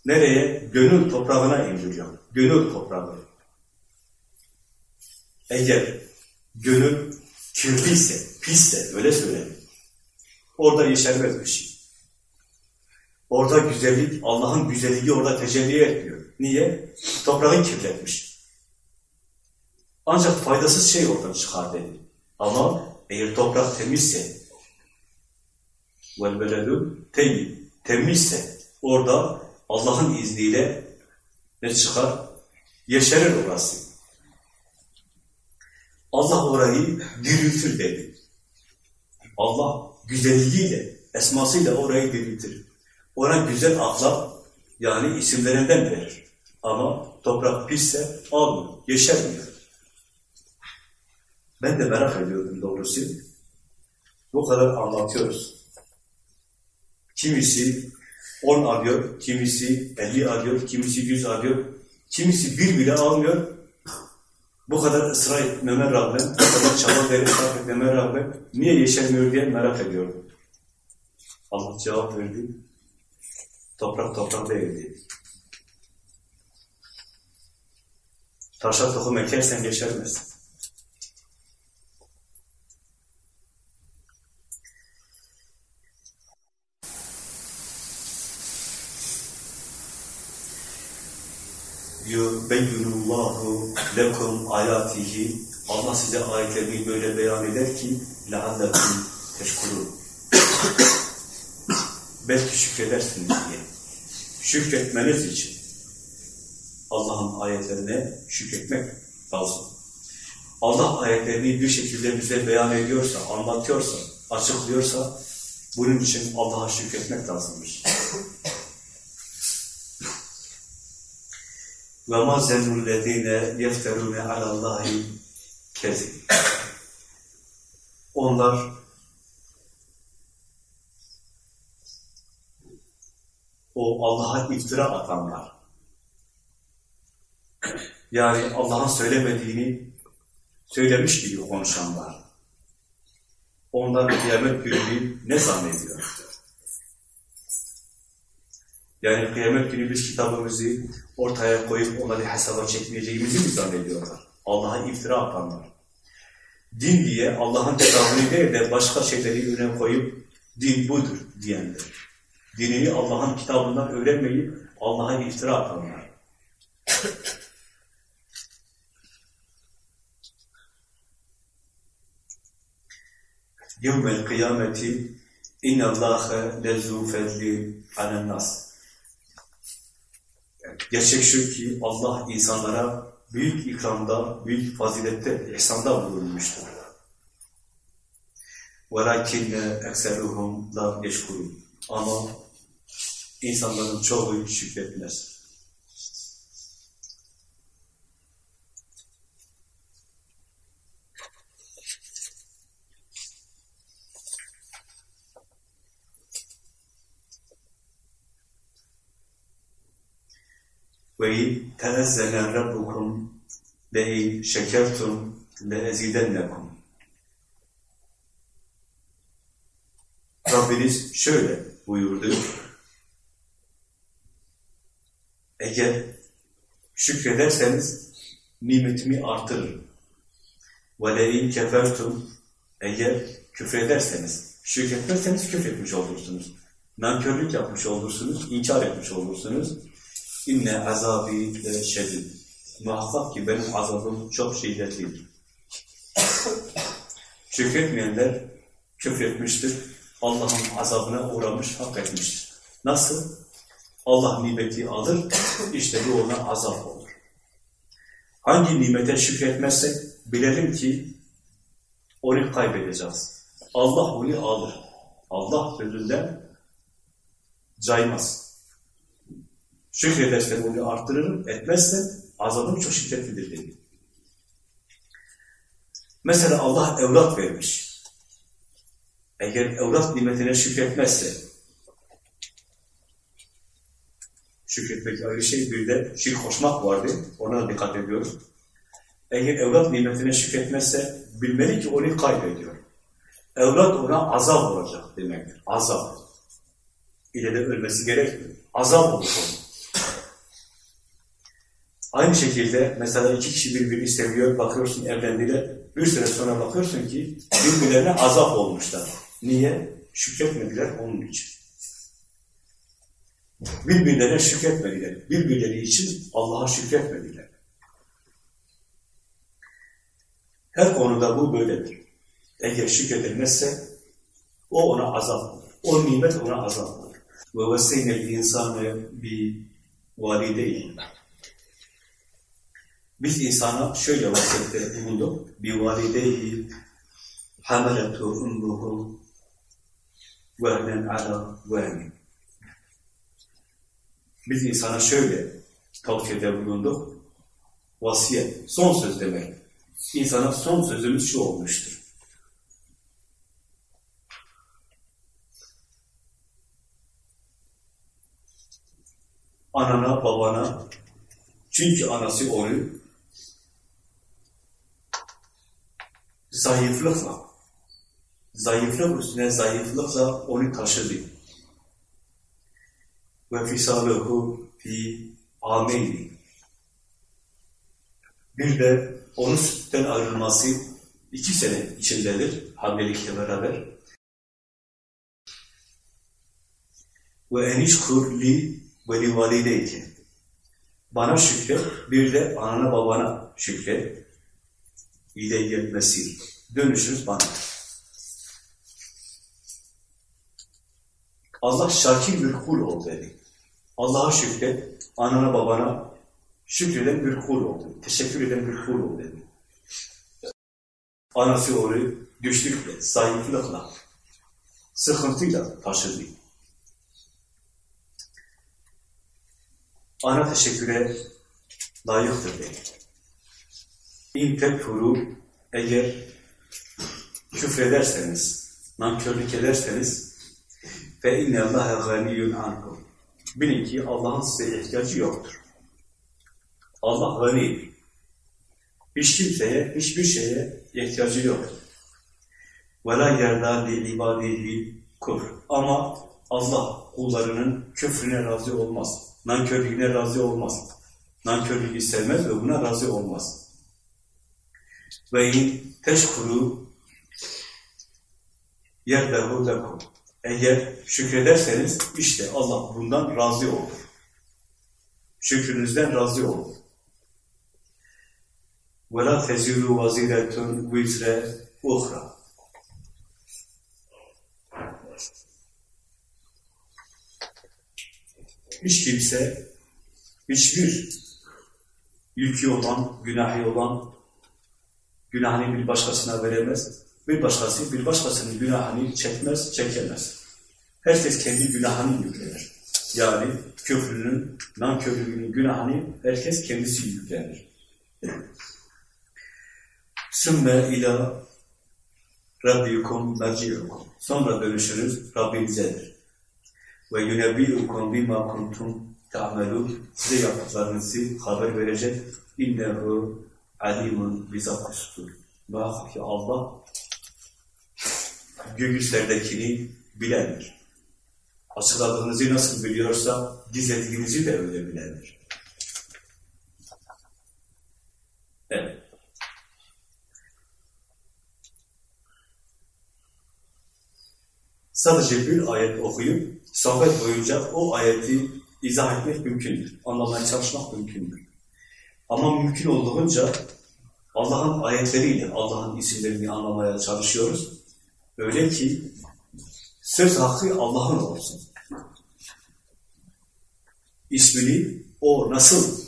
Nereye? Gönül toprağına indiriyor. Gönül toprağı. Eğer gönül kirliyse, pisse, öyle söyleyelim. Orada yeşermez bir şey. Orada güzellik, Allah'ın güzelliği orada tecelli etmiyor. Niye? Toprağı kirletmiş. Ancak faydasız şey oradan çıkar dedi. Ama eğer toprak temizse وَالْبَلَدُ teyyib temizse orada Allah'ın izniyle ne çıkar? Yeşerir orası. Allah orayı diriltir dedi. Allah güzelliğiyle, esmasıyla orayı diriltir. Ona güzel ahlak, yani isimlerinden verir. Ama toprak pisse almıyor, yeşermiyor. Ben de merak ediyordum doğrusu. Bu kadar anlatıyoruz. Kimisi 10 alıyor, kimisi 50 alıyor, kimisi 100 alıyor, kimisi bir bile almıyor. Bu kadar ısrar etmeme rağmen, bu kadar çaba verip sarf etmeme rağmen niye yeşermiyor diye merak ediyordum. Allah cevap verdi. Toprak toprak değildi. Taşa tohum ekersen yeşermez. Yubeyyinullahu lekum ayatihi Allah size ayetlerini böyle beyan eder ki leallekum teşkurun belki şükredersiniz diye. Şükretmeniz için Allah'ın ayetlerine şükretmek lazım. Allah ayetlerini bir şekilde bize beyan ediyorsa, anlatıyorsa, açıklıyorsa bunun için Allah'a şükretmek lazımdır. وَمَا زَنُّ الَّذ۪ينَ يَفْتَرُونَ عَلَى اللّٰهِ كَذِبٍ Onlar o Allah'a iftira atanlar. Yani Allah'ın söylemediğini söylemiş gibi konuşanlar. Onlar kıyamet günü ne zannediyor? Yani kıyamet günü biz kitabımızı ortaya koyup onları hesaba çekmeyeceğimizi mi zannediyorlar? Allah'a iftira atanlar. Din diye Allah'ın kitabını değil de başka şeyleri öne koyup din budur diyenler. Dinini Allah'ın kitabından öğrenmeyip Allah'a iftira atanlar. Yevmel kıyameti innallâhe lezû fedli alennas. Gerçek şu ki Allah insanlara büyük ikramda, büyük fazilette, ihsanda bulunmuştur. وَلَكِنَّ اَكْسَرُهُمْ لَا يَشْكُرُونَ Ama insanların çoğu şükretmez. Ve tenezzelen rabbukum le in şekertum le ezidennekum. Rabbiniz şöyle buyurdu. Eğer şükrederseniz nimetimi artırırım. İn kefertum eğer küfrederseniz, şükretmezseniz küfretmiş olursunuz. Nankörlük yapmış olursunuz, inkar etmiş olursunuz. İnne azabi le şedid. Muhakkak ki benim azabım çok şiddetlidir. Şükretmeyenler küfretmiştir. Allah'ın azabına uğramış, hak etmiştir. Nasıl? Allah nimeti alır, işte bu ona azap olur. Hangi nimete şükretmezsek bilelim ki onu kaybedeceğiz. Allah onu alır. Allah sözünden caymaz. Şükredersen onu arttırırım, etmezsen azabım çok şiddetlidir dedi. Mesela Allah evlat vermiş. Eğer evlat nimetine şükretmezse, şükretmek ayrı şey, bir de şirk koşmak vardı, ona da dikkat ediyoruz. Eğer evlat nimetine şükretmezse, bilmeli ki onu kaybediyor. Evlat ona azap olacak demektir, azap. İle de ölmesi gerekmiyor. Azap olur onun. Aynı şekilde mesela iki kişi birbirini seviyor, bakıyorsun evlendiler, bir süre sonra bakıyorsun ki birbirlerine azap olmuşlar. Niye? Şükretmediler onun için. Birbirlerine şükretmediler. Birbirleri için Allah'a şükretmediler. Her konuda bu böyledir. Eğer şükredilmezse o ona azap olur. O nimet ona azap olur. İnsanı bir valideyn. Biz insana şöyle vasiyette bulunduk. Valideyhi hameletu ummuhu vehnen ala vehnin. Biz insana şöyle tavsiyede bulunduk. Vasiyet, son söz demek. İnsana son sözümüz şu olmuştur. Anana, babana, çünkü anası onu zayıflıkla, zayıflık üstüne zayıflıkla onu taşıdı. Ve fisaluhu fi ameyni. Bir de onun sütten ayrılması iki sene içindedir, hamilelikle beraber. Ve enişkur li ve li. Bana şükret, bir de anana babana şükret. İleyye mesir. Dönüşürüz bana. Allah şakir bir kul ol dedi. Allah'a şükret, anana babana şükreden bir kul oldu. Teşekkür eden bir kul oldu dedi. Anası onu güçlükle, zayıflıkla, sıkıntıyla taşıdı. Ana teşekküre layıktır dedi. İn tekfuru eğer küfrederseniz, nankörlük ederseniz fe inne Allahe ganiyyun ankum. Bilin ki Allah'ın size ihtiyacı yoktur. Allah ganidir. Hiç kimseye, hiçbir şeye ihtiyacı yoktur. وَلَا يَرْدَى لِعِبَادِهِ kufr. Ama Allah kullarının küfrüne razı olmaz. Nankörlüğüne razı olmaz. Nankörlüğü sevmez ve buna razı olmaz. Ve in teşkuru yerdehu lekum. Eğer şükrederseniz işte Allah bundan razı olur. Şükrünüzden razı olur. وَلَا تَزِرُوا وَزِرَةٌ وِزْرَ اُخْرَى Hiç kimse, hiçbir yükü olan, günahı olan, günahını bir başkasına veremez. Bir başkası, bir başkasının günahını çekmez, çekemez. Herkes kendi günahını yüklenir. Yani küfrünün, nankörlüğünün günahını herkes kendisi yüklenir. Sümme ila Rabbikum merciukum. Sonra dönüşürüz Rabbimizedir. Ve yunebbiukum bima kuntum ta'melun. Size yaptıklarınızı haber verecek. İnnehu alimun bizat sudur. Bak ki Allah göğüslerdekini bilendir. Açıkladığınızı nasıl biliyorsa gizlediğinizi de öyle bilendir. Evet. Sadece bir ayet okuyup sohbet boyunca o ayeti izah etmek mümkündür. Anlamaya çalışmak mümkündür. Ama mümkün olduğunca Allah'ın ayetleriyle Allah'ın isimlerini anlamaya çalışıyoruz. Öyle ki söz hakkı Allah'ın olsun. İsmini o nasıl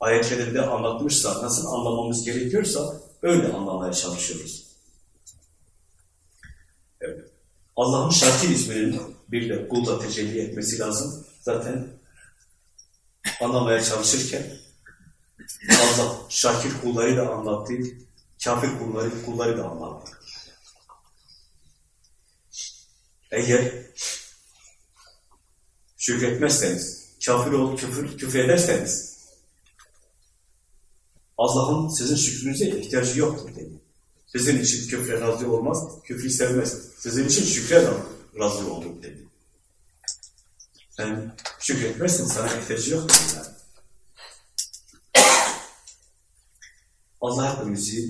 ayetlerinde anlatmışsa, nasıl anlamamız gerekiyorsa öyle anlamaya çalışıyoruz. Evet. Allah'ın Şakir isminin bir de kulda tecelli etmesi lazım. Zaten anlamaya çalışırken Allah Şakir kulları da anlattı, kafir kulları, kulları da anlattı. Eğer şükretmezseniz, kafir olup küfür, küfür ederseniz Allah'ın sizin şükrünüze ihtiyacı yoktur dedi. Sizin için küfre razı olmaz, küfrü sevmez. Sizin için şükre razı olur dedi. Sen şükretmezsin, sana ihtiyacı yok yani. Allah hepimizi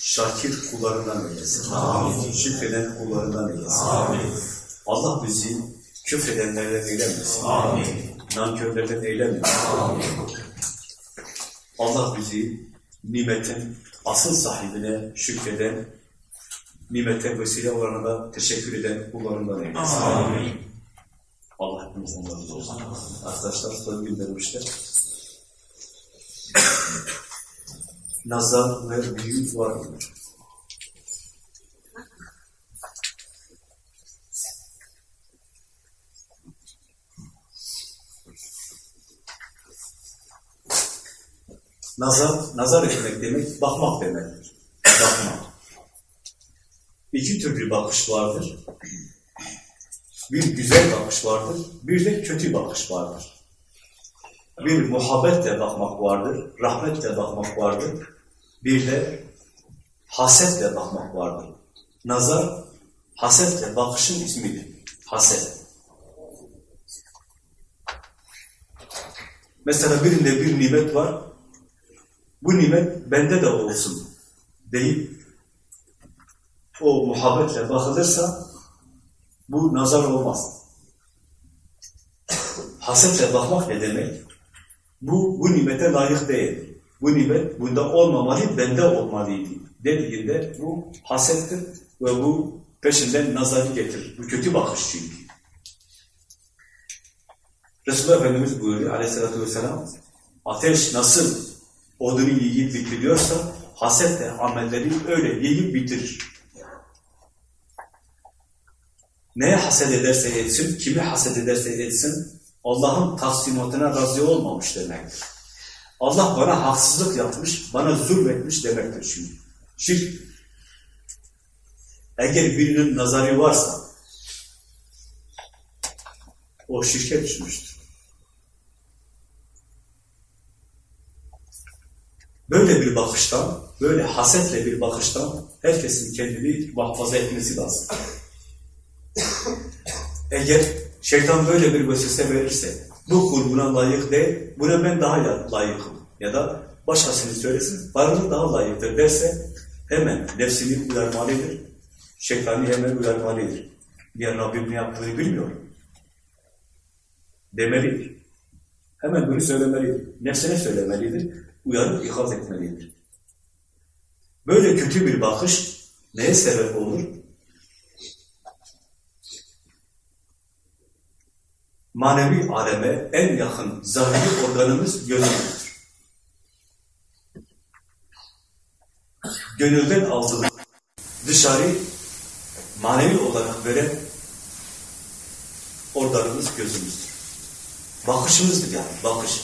şakir kullarından eylesin. Amin. Şükreden kullarından eylesin. Amin. Allah bizi küfredenlerden eylemesin.
Amin.
Nankörlerden eylemesin.
Amin.
Allah bizi nimetin asıl sahibine şükreden, nimete vesile olana da teşekkür eden kullarından eylesin.
Amin.
Allah hepimizden razı olsun. Arkadaşlar soru göndermişler. Nazar ve büyü var mı? Nazar, nazar etmek demek, bakmak demektir. Bakmak. İki tür bir bakış vardır. Bir güzel bakış vardır, bir de kötü bakış vardır. Bir muhabbetle bakmak vardır, rahmetle bakmak vardır. Bir de hasetle bakmak vardır. Nazar, hasetle bakışın ismidir. Haset. Mesela birinde bir nimet var, bu nimet bende de olsun deyip o muhabbetle bakılırsa bu nazar olmaz. Hasetle bakmak ne demek? Bu, bu nimete layık değil. Bu nimet bunda olmamalı, bende olmalıydı. Dediğinde bu hasettir ve bu peşinden nazarı getirir. Bu kötü bakış çünkü. Resulullah Efendimiz buyuruyor aleyhissalatü vesselam, ateş nasıl odunu yiyip bitiriyorsa, haset de amelleri öyle yiyip bitirir. Neye haset ederse etsin, kimi haset ederse etsin, Allah'ın taksimatına razı olmamış demektir. Allah bana haksızlık yapmış, bana zulmetmiş demektir şimdi. Şirk. Eğer birinin nazarı varsa, o şirke düşmüştür. Böyle bir bakıştan, böyle hasetle bir bakıştan herkesin kendini muhafaza etmesi lazım. Eğer şeytan böyle bir vesvese verirse, bu kul buna layık değil, buna ben daha layıkım ya da başkasını söylesin, bana daha layıktır derse hemen nefsini uyarmalıdır, şeytanı hemen uyarmalıdır. Niye Rabbim ne yaptığını bilmiyor. Demelidir. Hemen bunu söylemelidir. Nefsine söylemelidir. Uyarıp ikaz etmelidir. Böyle kötü bir bakış neye sebep olur? Manevi aleme en yakın zahiri organımız gönüldür. Gönülden aldığı dışarı manevi olarak veren organımız gözümüzdür. Bakışımızdır yani, bakış.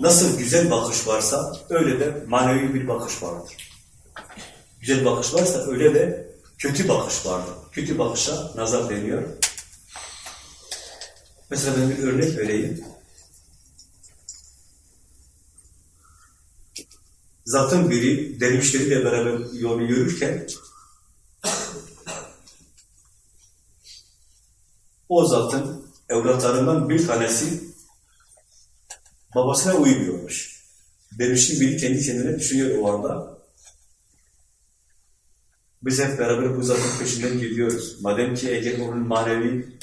Nasıl güzel bakış varsa öyle de manevi bir bakış vardır güzel bakış varsa öyle de kötü bakış vardır. Kötü bakışa nazar deniyor. Mesela ben bir örnek vereyim. Zatın biri dervişleriyle beraber yolu yürürken o zatın evlatlarından bir tanesi babasına uymuyormuş. Dervişin biri kendi kendine düşünüyor o anda. Biz hep beraber bu zatın peşinden gidiyoruz. Madem ki eğer onun manevi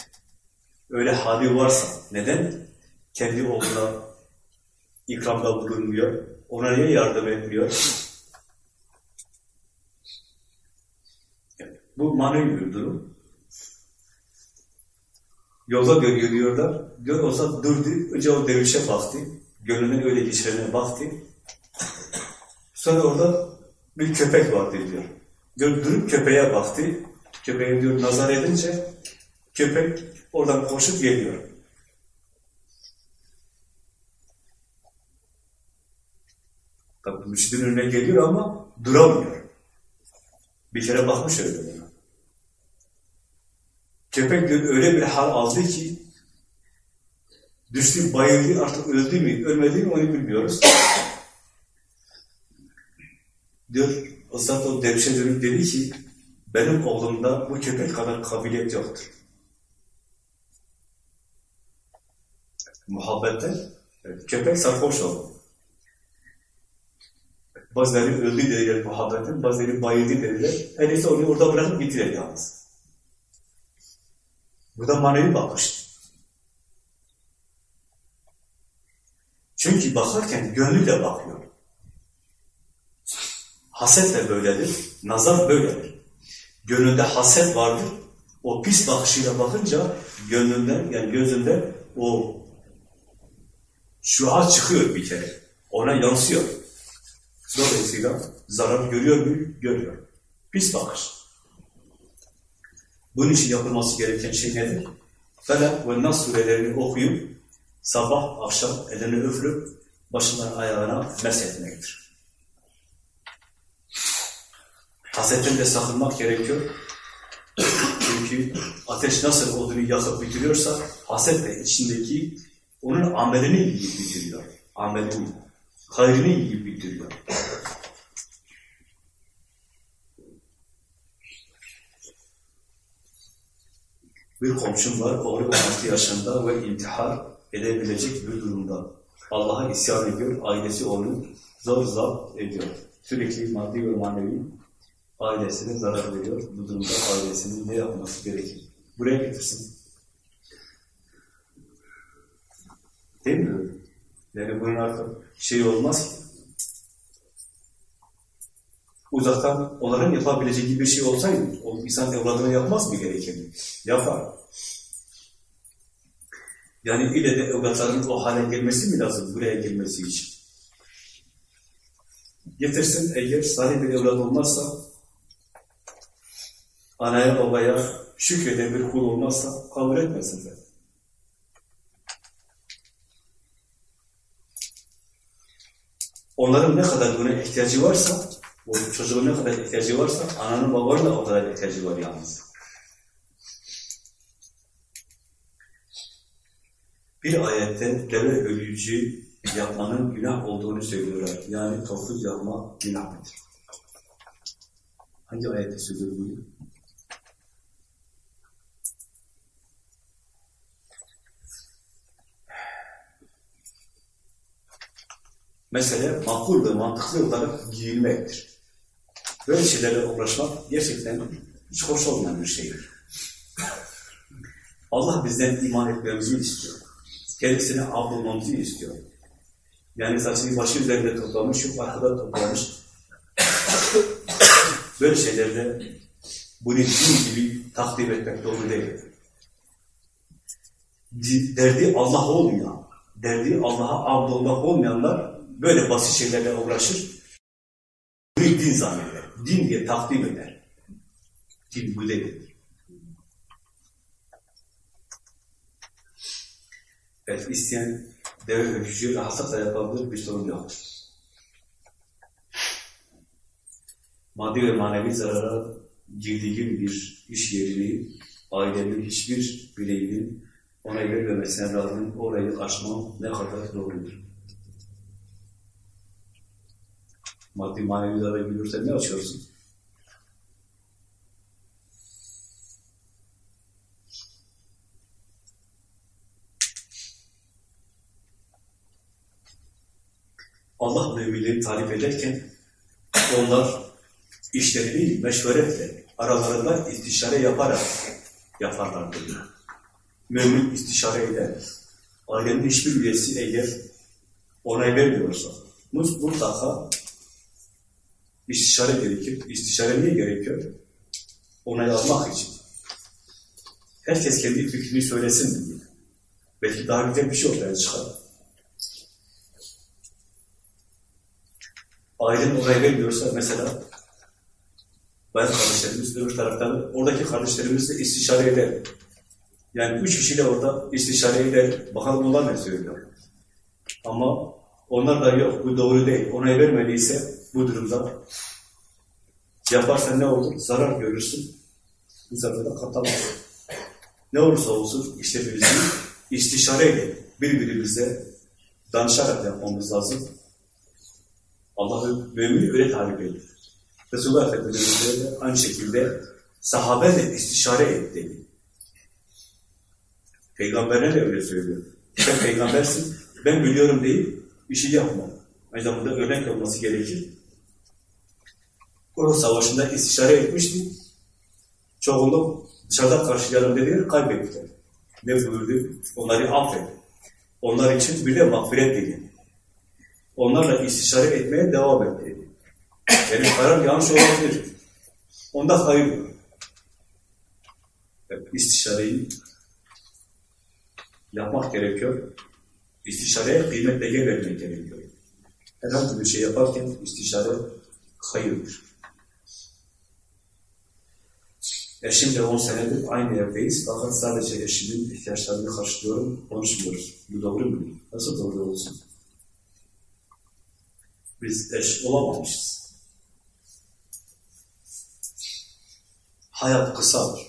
öyle hali varsa neden kendi oğluna ikramda bulunmuyor? Ona niye yardım etmiyor? Bu manevi bir durum. Yolda görüyorlar. Gör olsa durdu. Önce o dervişe baktı. Gönlüne öyle geçirene baktı. Sonra orada bir köpek vardı diyor. Durup köpeğe baktı. Köpeğe diyor nazar edince köpek oradan koşup geliyor. Tabi müşridin önüne geliyor ama duramıyor. Bir kere bakmış öyle ona. Köpek diyor öyle bir hal aldı ki düştü, bayıldı, artık öldü mü, ölmedi mi onu bilmiyoruz. Diyor, zat o dervişe dönüp dedi ki, benim oğlumda bu köpek kadar kabiliyet yoktur. Muhabbetten köpek sarhoş oldu. Bazıları öldü dediler muhabbetin, bazıları bayıldı dediler. Her neyse onu orada bırakıp gittiler yalnız. Bu da manevi bakış. Çünkü bakarken gönlüyle bakıyor. Haset de böyledir, nazar böyledir. Gönlünde haset vardır, o pis bakışıyla bakınca gönlünden, yani gözünde o şua çıkıyor bir kere. Ona yansıyor. Dolayısıyla zarar görüyor mu? Görüyor. Pis bakış. Bunun için yapılması gereken şey nedir? Felak ve Nas surelerini okuyup sabah akşam elini öfürüp başından ayağına meshetmektir. Hasetten de sakınmak gerekiyor. Çünkü ateş nasıl odunu yakıp bitiriyorsa haset de içindeki onun amelini yiyip bitiriyor. Amelini, hayrını yiyip bitiriyor. Bir komşum var, oğlu 16 yaşında ve intihar edebilecek bir durumda. Allah'a isyan ediyor, ailesi onu zor zor ediyor. Sürekli maddi ve manevi ailesine zarar veriyor. Bu durumda ailesinin ne yapması gerekir? Buraya getirsin. Değil mi? Yani bunun artık şey olmaz ki. Uzaktan onların yapabileceği bir şey olsaydı, o insan evladına yapmaz mı gerekeni? Yapar. Yani ile de evlatların o hale gelmesi mi lazım buraya gelmesi için? Getirsin eğer salih bir evlat olmazsa anaya babaya şükreden bir kul olmazsa kabul etmesinler. Onların ne kadar buna ihtiyacı varsa, o çocuğun ne kadar ihtiyacı varsa, ananın babanın da o kadar ihtiyacı var yalnız. Bir ayette deve ölücü yapmanın günah olduğunu söylüyorlar. Yani toplu yapma günahdır. Hangi ayette söylüyor bunu? Mesele makul ve mantıklı olarak giyilmektir. Böyle şeylerle uğraşmak gerçekten hiç hoş olmayan bir şeydir. Allah bizden iman etmemizi istiyor. Kendisine abdolmamızı istiyor. Yani saçını başı üzerinde toplamış, şu arkada toplamış. Böyle şeylerde bunu din gibi takdim etmek doğru değil. Derdi Allah olmayan, derdi Allah'a abd olmak olmayanlar böyle basit şeylerle uğraşır. Bunu din zanneder. Din diye takdim eder. Din bu değil. Evet, isteyen deve ökücü rahatlıkla yapabilir, bir sorun yok. Maddi ve manevi zarara girdiğim bir iş yerini, ailemin hiçbir bileğinin ona vermemesine rağmen orayı aşmam ne kadar doğrudur. Maddi manevi zarar görürsen ne açıyorsun? Allah müminleri talip ederken onlar işlerini meşveretle, aralarında istişare yaparak yaparlar diyor. Mümin istişare eder. Ailenin hiçbir üyesi eğer onay vermiyorsa mutlaka istişare gerekir. İstişare niye gerekiyor? Onay almak için. Herkes kendi fikrini söylesin diye. Belki daha güzel bir şey ortaya çıkar. ailenin onay vermiyorsa mesela bayan kardeşlerimiz öbür taraftan oradaki kardeşlerimizle istişare eder. Yani üç kişiyle orada istişare eder. Bakalım onlar ne söylüyor. Ama onlar da yok bu doğru değil. Onay vermediyse bu durumda yaparsan ne olur? Zarar görürsün. Bu de katlamazsın. Ne olursa olsun işlerimizi istişareyle birbirimize danışarak yapmamız lazım. Allah mümini öyle tarif ediyor. Resulullah Efendimiz de aynı şekilde sahabe istişare etti. Peygamberine de öyle söylüyor. Sen peygambersin, ben biliyorum deyip işi yapma. Aynı zamanda örnek olması gerekir. Uhud Savaşı'nda istişare etmişti. Çoğunluk dışarıda karşılayalım dediler, kaybettiler. Ne buyurdu? Onları affet. Onlar için bir de mağfiret dedi. Onlarla istişare etmeye devam et dedi. Yani karar yanlış olabilir. Onda hayır yok. Evet, istişareyi yapmak gerekiyor. İstişareye kıymet değer vermek gerekiyor. Herhangi bir şey yaparken istişare hayırdır. Eşimle 10 senedir aynı evdeyiz. Fakat sadece eşimin ihtiyaçlarını karşılıyorum, konuşmuyoruz. Bu doğru mu? Nasıl doğru olsun? Biz eş olamamışız. Hayat kısadır.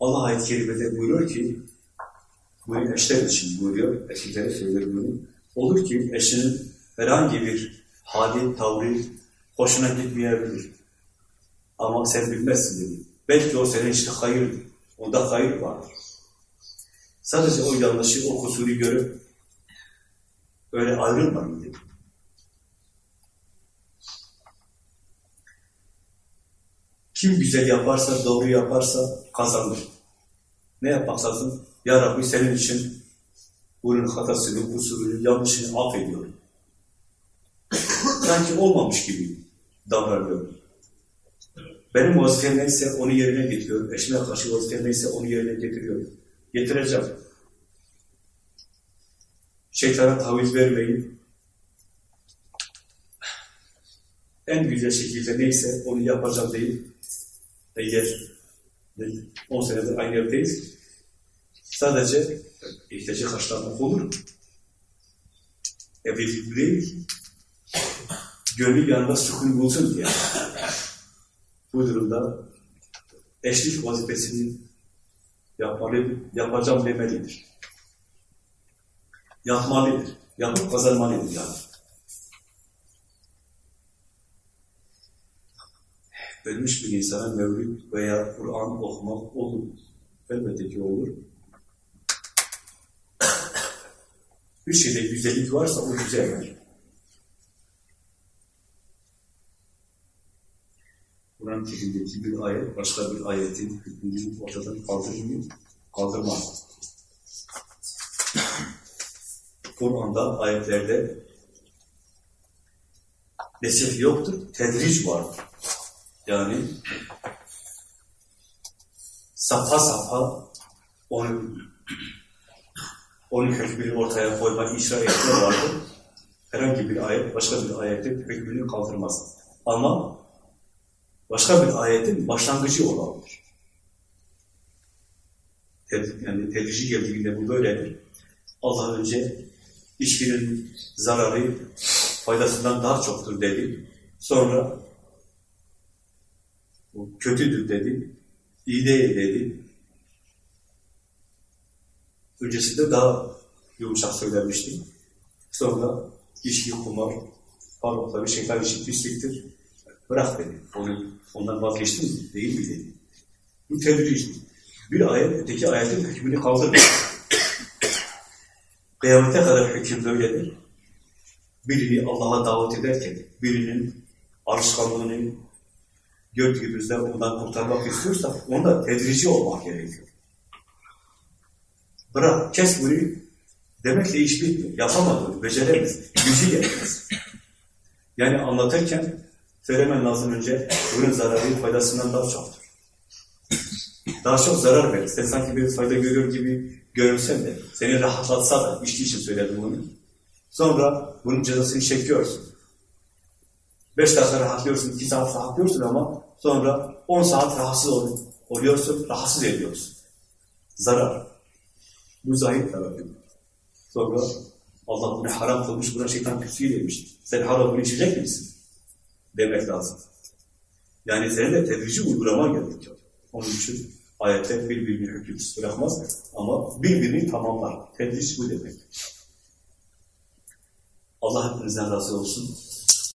Allah ayet-i kerimede buyuruyor ki, bunu eşler için buyuruyor, erkeklere söylüyor bunu. Olur ki eşinin herhangi bir hali, tavrı hoşuna gitmeyebilir. Ama sen bilmezsin dedi. Belki o senin işte hayır, onda hayır vardır. Sadece o yanlışı, o kusuru görüp öyle ayrılmayın dedi. Kim güzel yaparsa, doğru yaparsa kazanır. Ne yapmak lazım? Ya Rabbi senin için bunun hatasını, kusurunu, yanlışını affediyorum. Sanki olmamış gibi davranıyorum. Benim vazifem neyse onu yerine getiriyorum. Eşime karşı vazifem neyse onu yerine getiriyorum. Getireceğim. Şeytana taviz vermeyin. En güzel şekilde neyse onu yapacağım değil. Eğer 10 senedir aynı evdeyiz. Sadece ihtiyacı karşılamak olur. Evlilik değil. Gönül yanında sükun bulsun diye. Bu durumda eşlik vazifesini yapmalı, yapacağım demelidir. Yapmalıdır. Yapıp kazanmalıdır yani. Ölmüş bir insana mevlüt veya Kur'an okumak olur. Elbette ki olur. Bir şeyde güzellik varsa o güzeldir. Kur'an-ı bir ayet başka bir ayetin hükmünü ortadan kaldırmıyor, kaldırmaz. Kur'an'da ayetlerde nesif yoktur, tedric vardır. Yani safa safa onu onun hükmünü ortaya koyma, icra etme vardır. Herhangi bir ayet başka bir ayetin hükmünü kaldırmaz. Ama başka bir ayetin başlangıcı olabilir. Yani tedrici geldiğinde bu böyledir. Allah önce içkinin zararı faydasından daha çoktur dedi. Sonra kötüdür dedi. iyi değil dedi. Öncesinde daha yumuşak söylemiştim. Sonra içki, kumar, parmakla bir şeytan için pisliktir. Bırak dedi. Onu, ondan vazgeçtin mi? Değil mi dedi. Bu tedrici. Bir ayet öteki ayetin hükmünü kaldırmıyor. Kıyamete kadar hüküm böyledir. Birini Allah'a davet ederken, birinin alışkanlığını gördüğümüzde ondan kurtarmak istiyorsak, onda tedrici olmak gerekiyor. Bırak, kes bunu demekle iş bitmiyor. Yapamadı, beceremez, gücü yetmez. Yani anlatırken söylemen lazım önce bunun zararı faydasından daha çoktur. Daha çok zarar verir. Sen sanki bir fayda görüyor gibi görünsen de, seni rahatlatsa da, içki için söyledim bunu. Sonra bunun cezasını çekiyorsun. Beş dakika rahatlıyorsun, iki saat rahatlıyorsun ama sonra on saat rahatsız ol oluyorsun, rahatsız ediyorsun. Zarar. Bu zahir tarafı. Sonra Allah bunu haram kılmış, buna şeytan küsüğü demiş. Sen haramını içecek misin? Demek lazım. Yani senin tedrici uygulaman gerekiyor. Onun için ayetler birbirini hükümsüz bırakmaz ama birbirini tamamlar. Tedric bu demek. Allah hepinizden razı olsun.